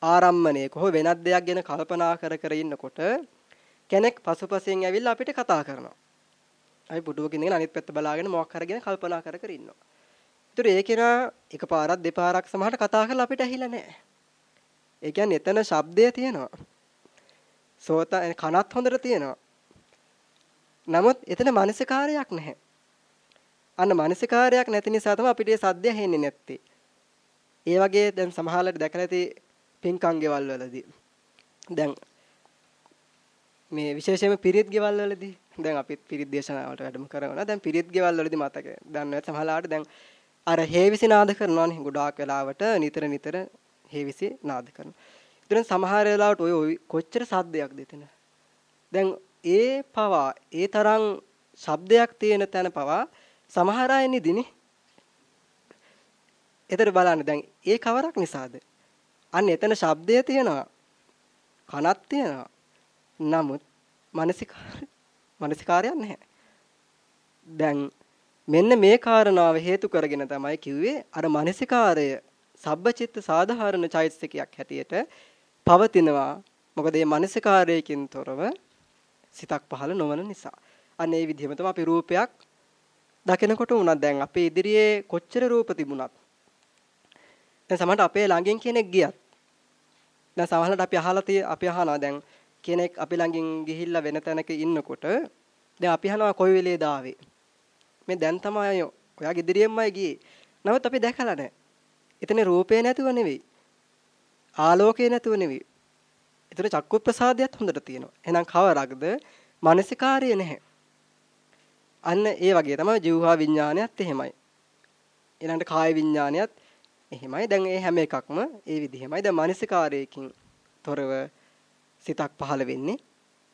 ආරම්මණයක හෝ වෙනත් දෙයක් ගැන කල්පනා කර කර ඉන්නකොට කෙනෙක් පසුපසින් ඇවිල්ලා අපිට කතා කරනවා. අපි පුටුවකින් ඉඳගෙන අනිත් පැත්ත බලාගෙන මොකක් කරගෙන කල්පනා කර කර ඉන්නවා. ඒතර ඒ කෙනා එකපාරක් දෙපාරක් සමහරට කතා කරලා අපිට ඇහිලා නැහැ. ඒ කියන්නේ එතන ශබ්දය තියෙනවා. සෝත කනත් හොඳට තියෙනවා. නමුත් එතන මානසිකාරයක් නැහැ. අන්න මානසිකාරයක් නැති නිසා තමයි අපිට මේ සද්දය හෙන්නේ නැත්තේ. ඒ වගේ දැන් සමහරවල්ලාට දැකලා ඇති පින්කම් ගෙවල් වලදී දැන් මේ විශේෂයෙන්ම පිරිත් ගෙවල් වලදී දැන් අපිත් පිරිත් දේශනාවලට වැඩම කරනවා. දැන් පිරිත් ගෙවල් වලදී මතක දන්නවත් සමහරවල්ලාට දැන් අර හේවිසි නාද කරනවානේ ගොඩාක් වෙලාවට නිතර නිතර හේවිසි නාද කරනවා. ඉතින් සමහර වෙලාවට ඔය කොච්චර සද්දයක්ද එතන. දැන් ඒ පවා ඒ තරම් ශබ්දයක් තියෙන තැන පවා සමහර අය නිදිනේ. එතන බලන්න දැන් ඒ කවරක් නිසාද? අන්න එතන ශබ්දය තියෙනවා. කනක් තියෙනවා. නමුත් මානසිකාර මානසිකාරයක් නැහැ. දැන් මෙන්න මේ කාරණාව හේතු කරගෙන තමයි කිව්වේ අර මානසිකාරය සබ්බචිත්ත සාධාරණ චෛතසිකයක් හැටියට පවතිනවා. මොකද මේ මානසිකාරයකින් තොරව සිතක් පහළ නොවන නිසා. අන්න ඒ විදිහම තමයි අපි රූපයක් දකිනකොට උනත් දැන් අපේ ඉදිරියේ කොච්චර රූප තිබුණත් දැන් සමහරට අපේ ළඟින් කෙනෙක් ගියත් දැන් සමහරට අපි අහලා තිය අපි අහනවා දැන් කෙනෙක් අපි ළඟින් ගිහිල්ලා වෙන තැනක ඉන්නකොට දැන් අපි අහනවා කොයි වෙලේද ආවේ මේ දැන් තමයි ඔයාගේ ඉදිරියෙන්මයි ගියේ. නමුත් අපි දැකලා නැහැ. එතන රූපේ නැතුව නෙවෙයි. ආලෝකේ නැතුව නෙවෙයි. එතන චක්කු ප්‍රසාදයක් හොඳට තියෙනවා. එහෙනම් කවරක්ද? මානසිකාර්ය නැහැ. අන්න ඒ වගේ තමයි ජීවහා විඥානයත් එහෙමයි. ඊළඟට කාය විඥානයත් එහෙමයි. දැන් මේ හැම එකක්ම ඒ විදිහමයි. දැන් මානසිකාරයකින් තොරව සිතක් පහළ වෙන්නේ.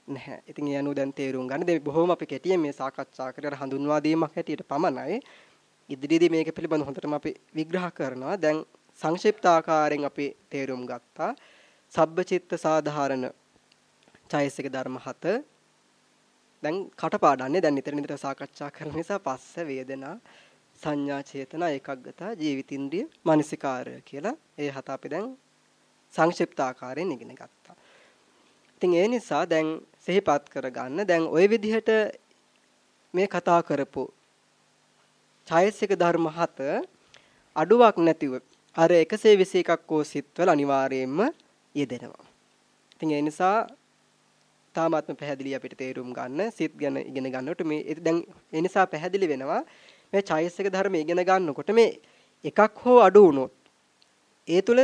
නැහැ. ඉතින් ඒ අනුව දැන් තේරුම් ගන්න. දැන් බොහොම අපි කෙටියෙන් මේ සාකච්ඡා කරලා හඳුන්වා දීමක් හැටියට පමණයි. ඉදිරියේදී මේක පිළිබඳව හොඳටම අපි විග්‍රහ කරනවා. දැන් සංක්ෂිප්ත ආකාරයෙන් අපි තේරුම් ගත්තා. සබ්බචිත්ත සාධාරණ චෛසික ධර්ම හත දැන් කටපාඩන්නේ දැන් නිතර නිතර සාකච්ඡා කරන නිසා පස්ස වේදනා සංඥා චේතනා ඒකග්ගතා ජීවිතින්ද්‍රිය මානසිකාරය කියලා ඒ හත අපි දැන් සංක්ෂිප්ත ආකාරයෙන් ඉගෙන ගත්තා. ඉතින් ඒ නිසා දැන් සිහිපත් කරගන්න දැන් ওই විදිහට මේ කතා කරපු ඡායසික ධර්ම හත අඩුවක් නැතිව අර 121ක් කෝ සිත්වල අනිවාර්යයෙන්ම යෙදෙනවා. ඉතින් ඒ නිසා තාමත්ම පැහැදිලි අපිට තේරුම් ගන්න සිත් ගැන ඉගෙන ගන්නකොට මේ දැන් ඒ නිසා පැහැදිලි වෙනවා මේ චෛතසික ධර්ම ඉගෙන ගන්නකොට මේ එකක් හෝ අඩු වුණොත් ඒ තුල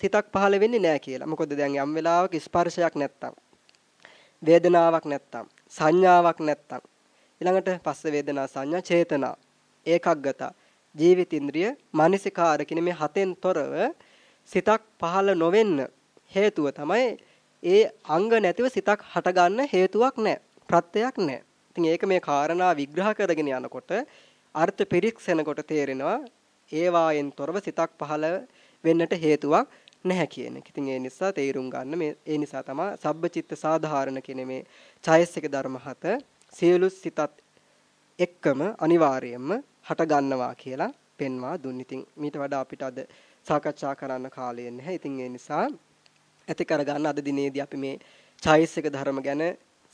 සිතක් පහළ වෙන්නේ නැහැ කියලා. මොකද දැන් යම් වෙලාවක ස්පර්ශයක් නැත්තම් වේදනාවක් නැත්තම් සංඥාවක් නැත්තම්. ඊළඟට පස්ස වේදනා සංඥා චේතනා. ඒකග්ගත. ජීවිතින්ද්‍රිය මානසිකාර කියන මේ හතෙන් තොරව සිතක් පහළ නොවෙන්න හේතුව තමයි ඒ අංග නැතිව සිතක් හටගන්න හේතුවක් නැහැ. ප්‍රත්‍යක් නැහැ. ඉතින් ඒක මේ කාරණා විග්‍රහ කරගෙන යනකොට අර්ථ පිරික්සනකොට තේරෙනවා ඒ වායෙන් තොරව සිතක් පහළ වෙන්නට හේතුවක් නැහැ කියන එක. ඉතින් ඒ නිසා තේරුම් ගන්න මේ ඒ නිසා තමයි සබ්බචිත්ත සාධාරණ කියන මේ ඡයසික ධර්ම හත සියලු සිතත් එක්කම අනිවාර්යයෙන්ම හට ගන්නවා කියලා පෙන්වා දුන්න. ඉතින් මීට වඩා අපිට අද සාකච්ඡා කරන්න කාලය නැහැ. ඉතින් ඒ නිසා ඇති කරගන්න අද දිනේදී අපි මේ ඡයසික ධර්ම ගැන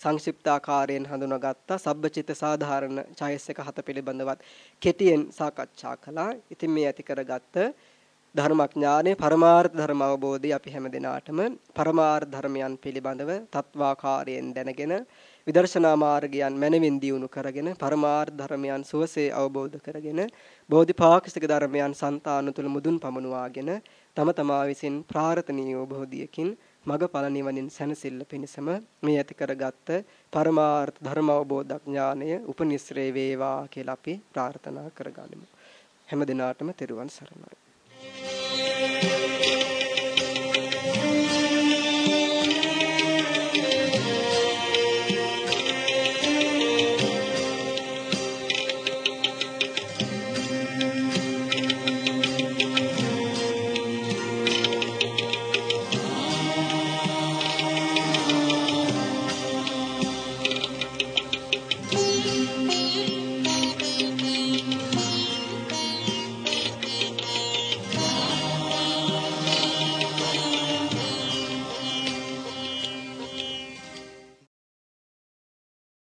සංක්ෂිප්ත ආකාරයෙන් හඳුනාගත්තා සබ්බචිත්ත සාධාරණ ඡයස් එක හත පිළිබඳවත් කෙටියෙන් සාකච්ඡා කළා. ඉතින් මේ ඇති කරගත්ත ධර්මඥානය පරමාර්ථ ධර්ම අවබෝධය අපි හැම දිනාටම පරමාර්ථ ධර්මයන් පිළිබඳව තත්වාකාරයෙන් දැනගෙන විදර්ශනා මාර්ගයන් මනමින් දියුණු කරගෙන පරමාර්ථ ධර්මයන් සුවසේ අවබෝධ කරගෙන බෝධිපාක්ෂික ධර්මයන් సంతාන තුල මුදුන් පමුණවාගෙන තම තමා විසින් ප්‍රාර්ථනීය බෝධියකින් මගඵල නිවනින් සැනසෙල්ල පිණිසම මේ ඇති කරගත්ත පරමාර්ථ ධර්ම අවබෝධ ඥානය උපනිශ්‍රේ වේවා කියලා අපි ප්‍රාර්ථනා කරගනිමු. හැම දිනාටම තෙරුවන් සරණයි.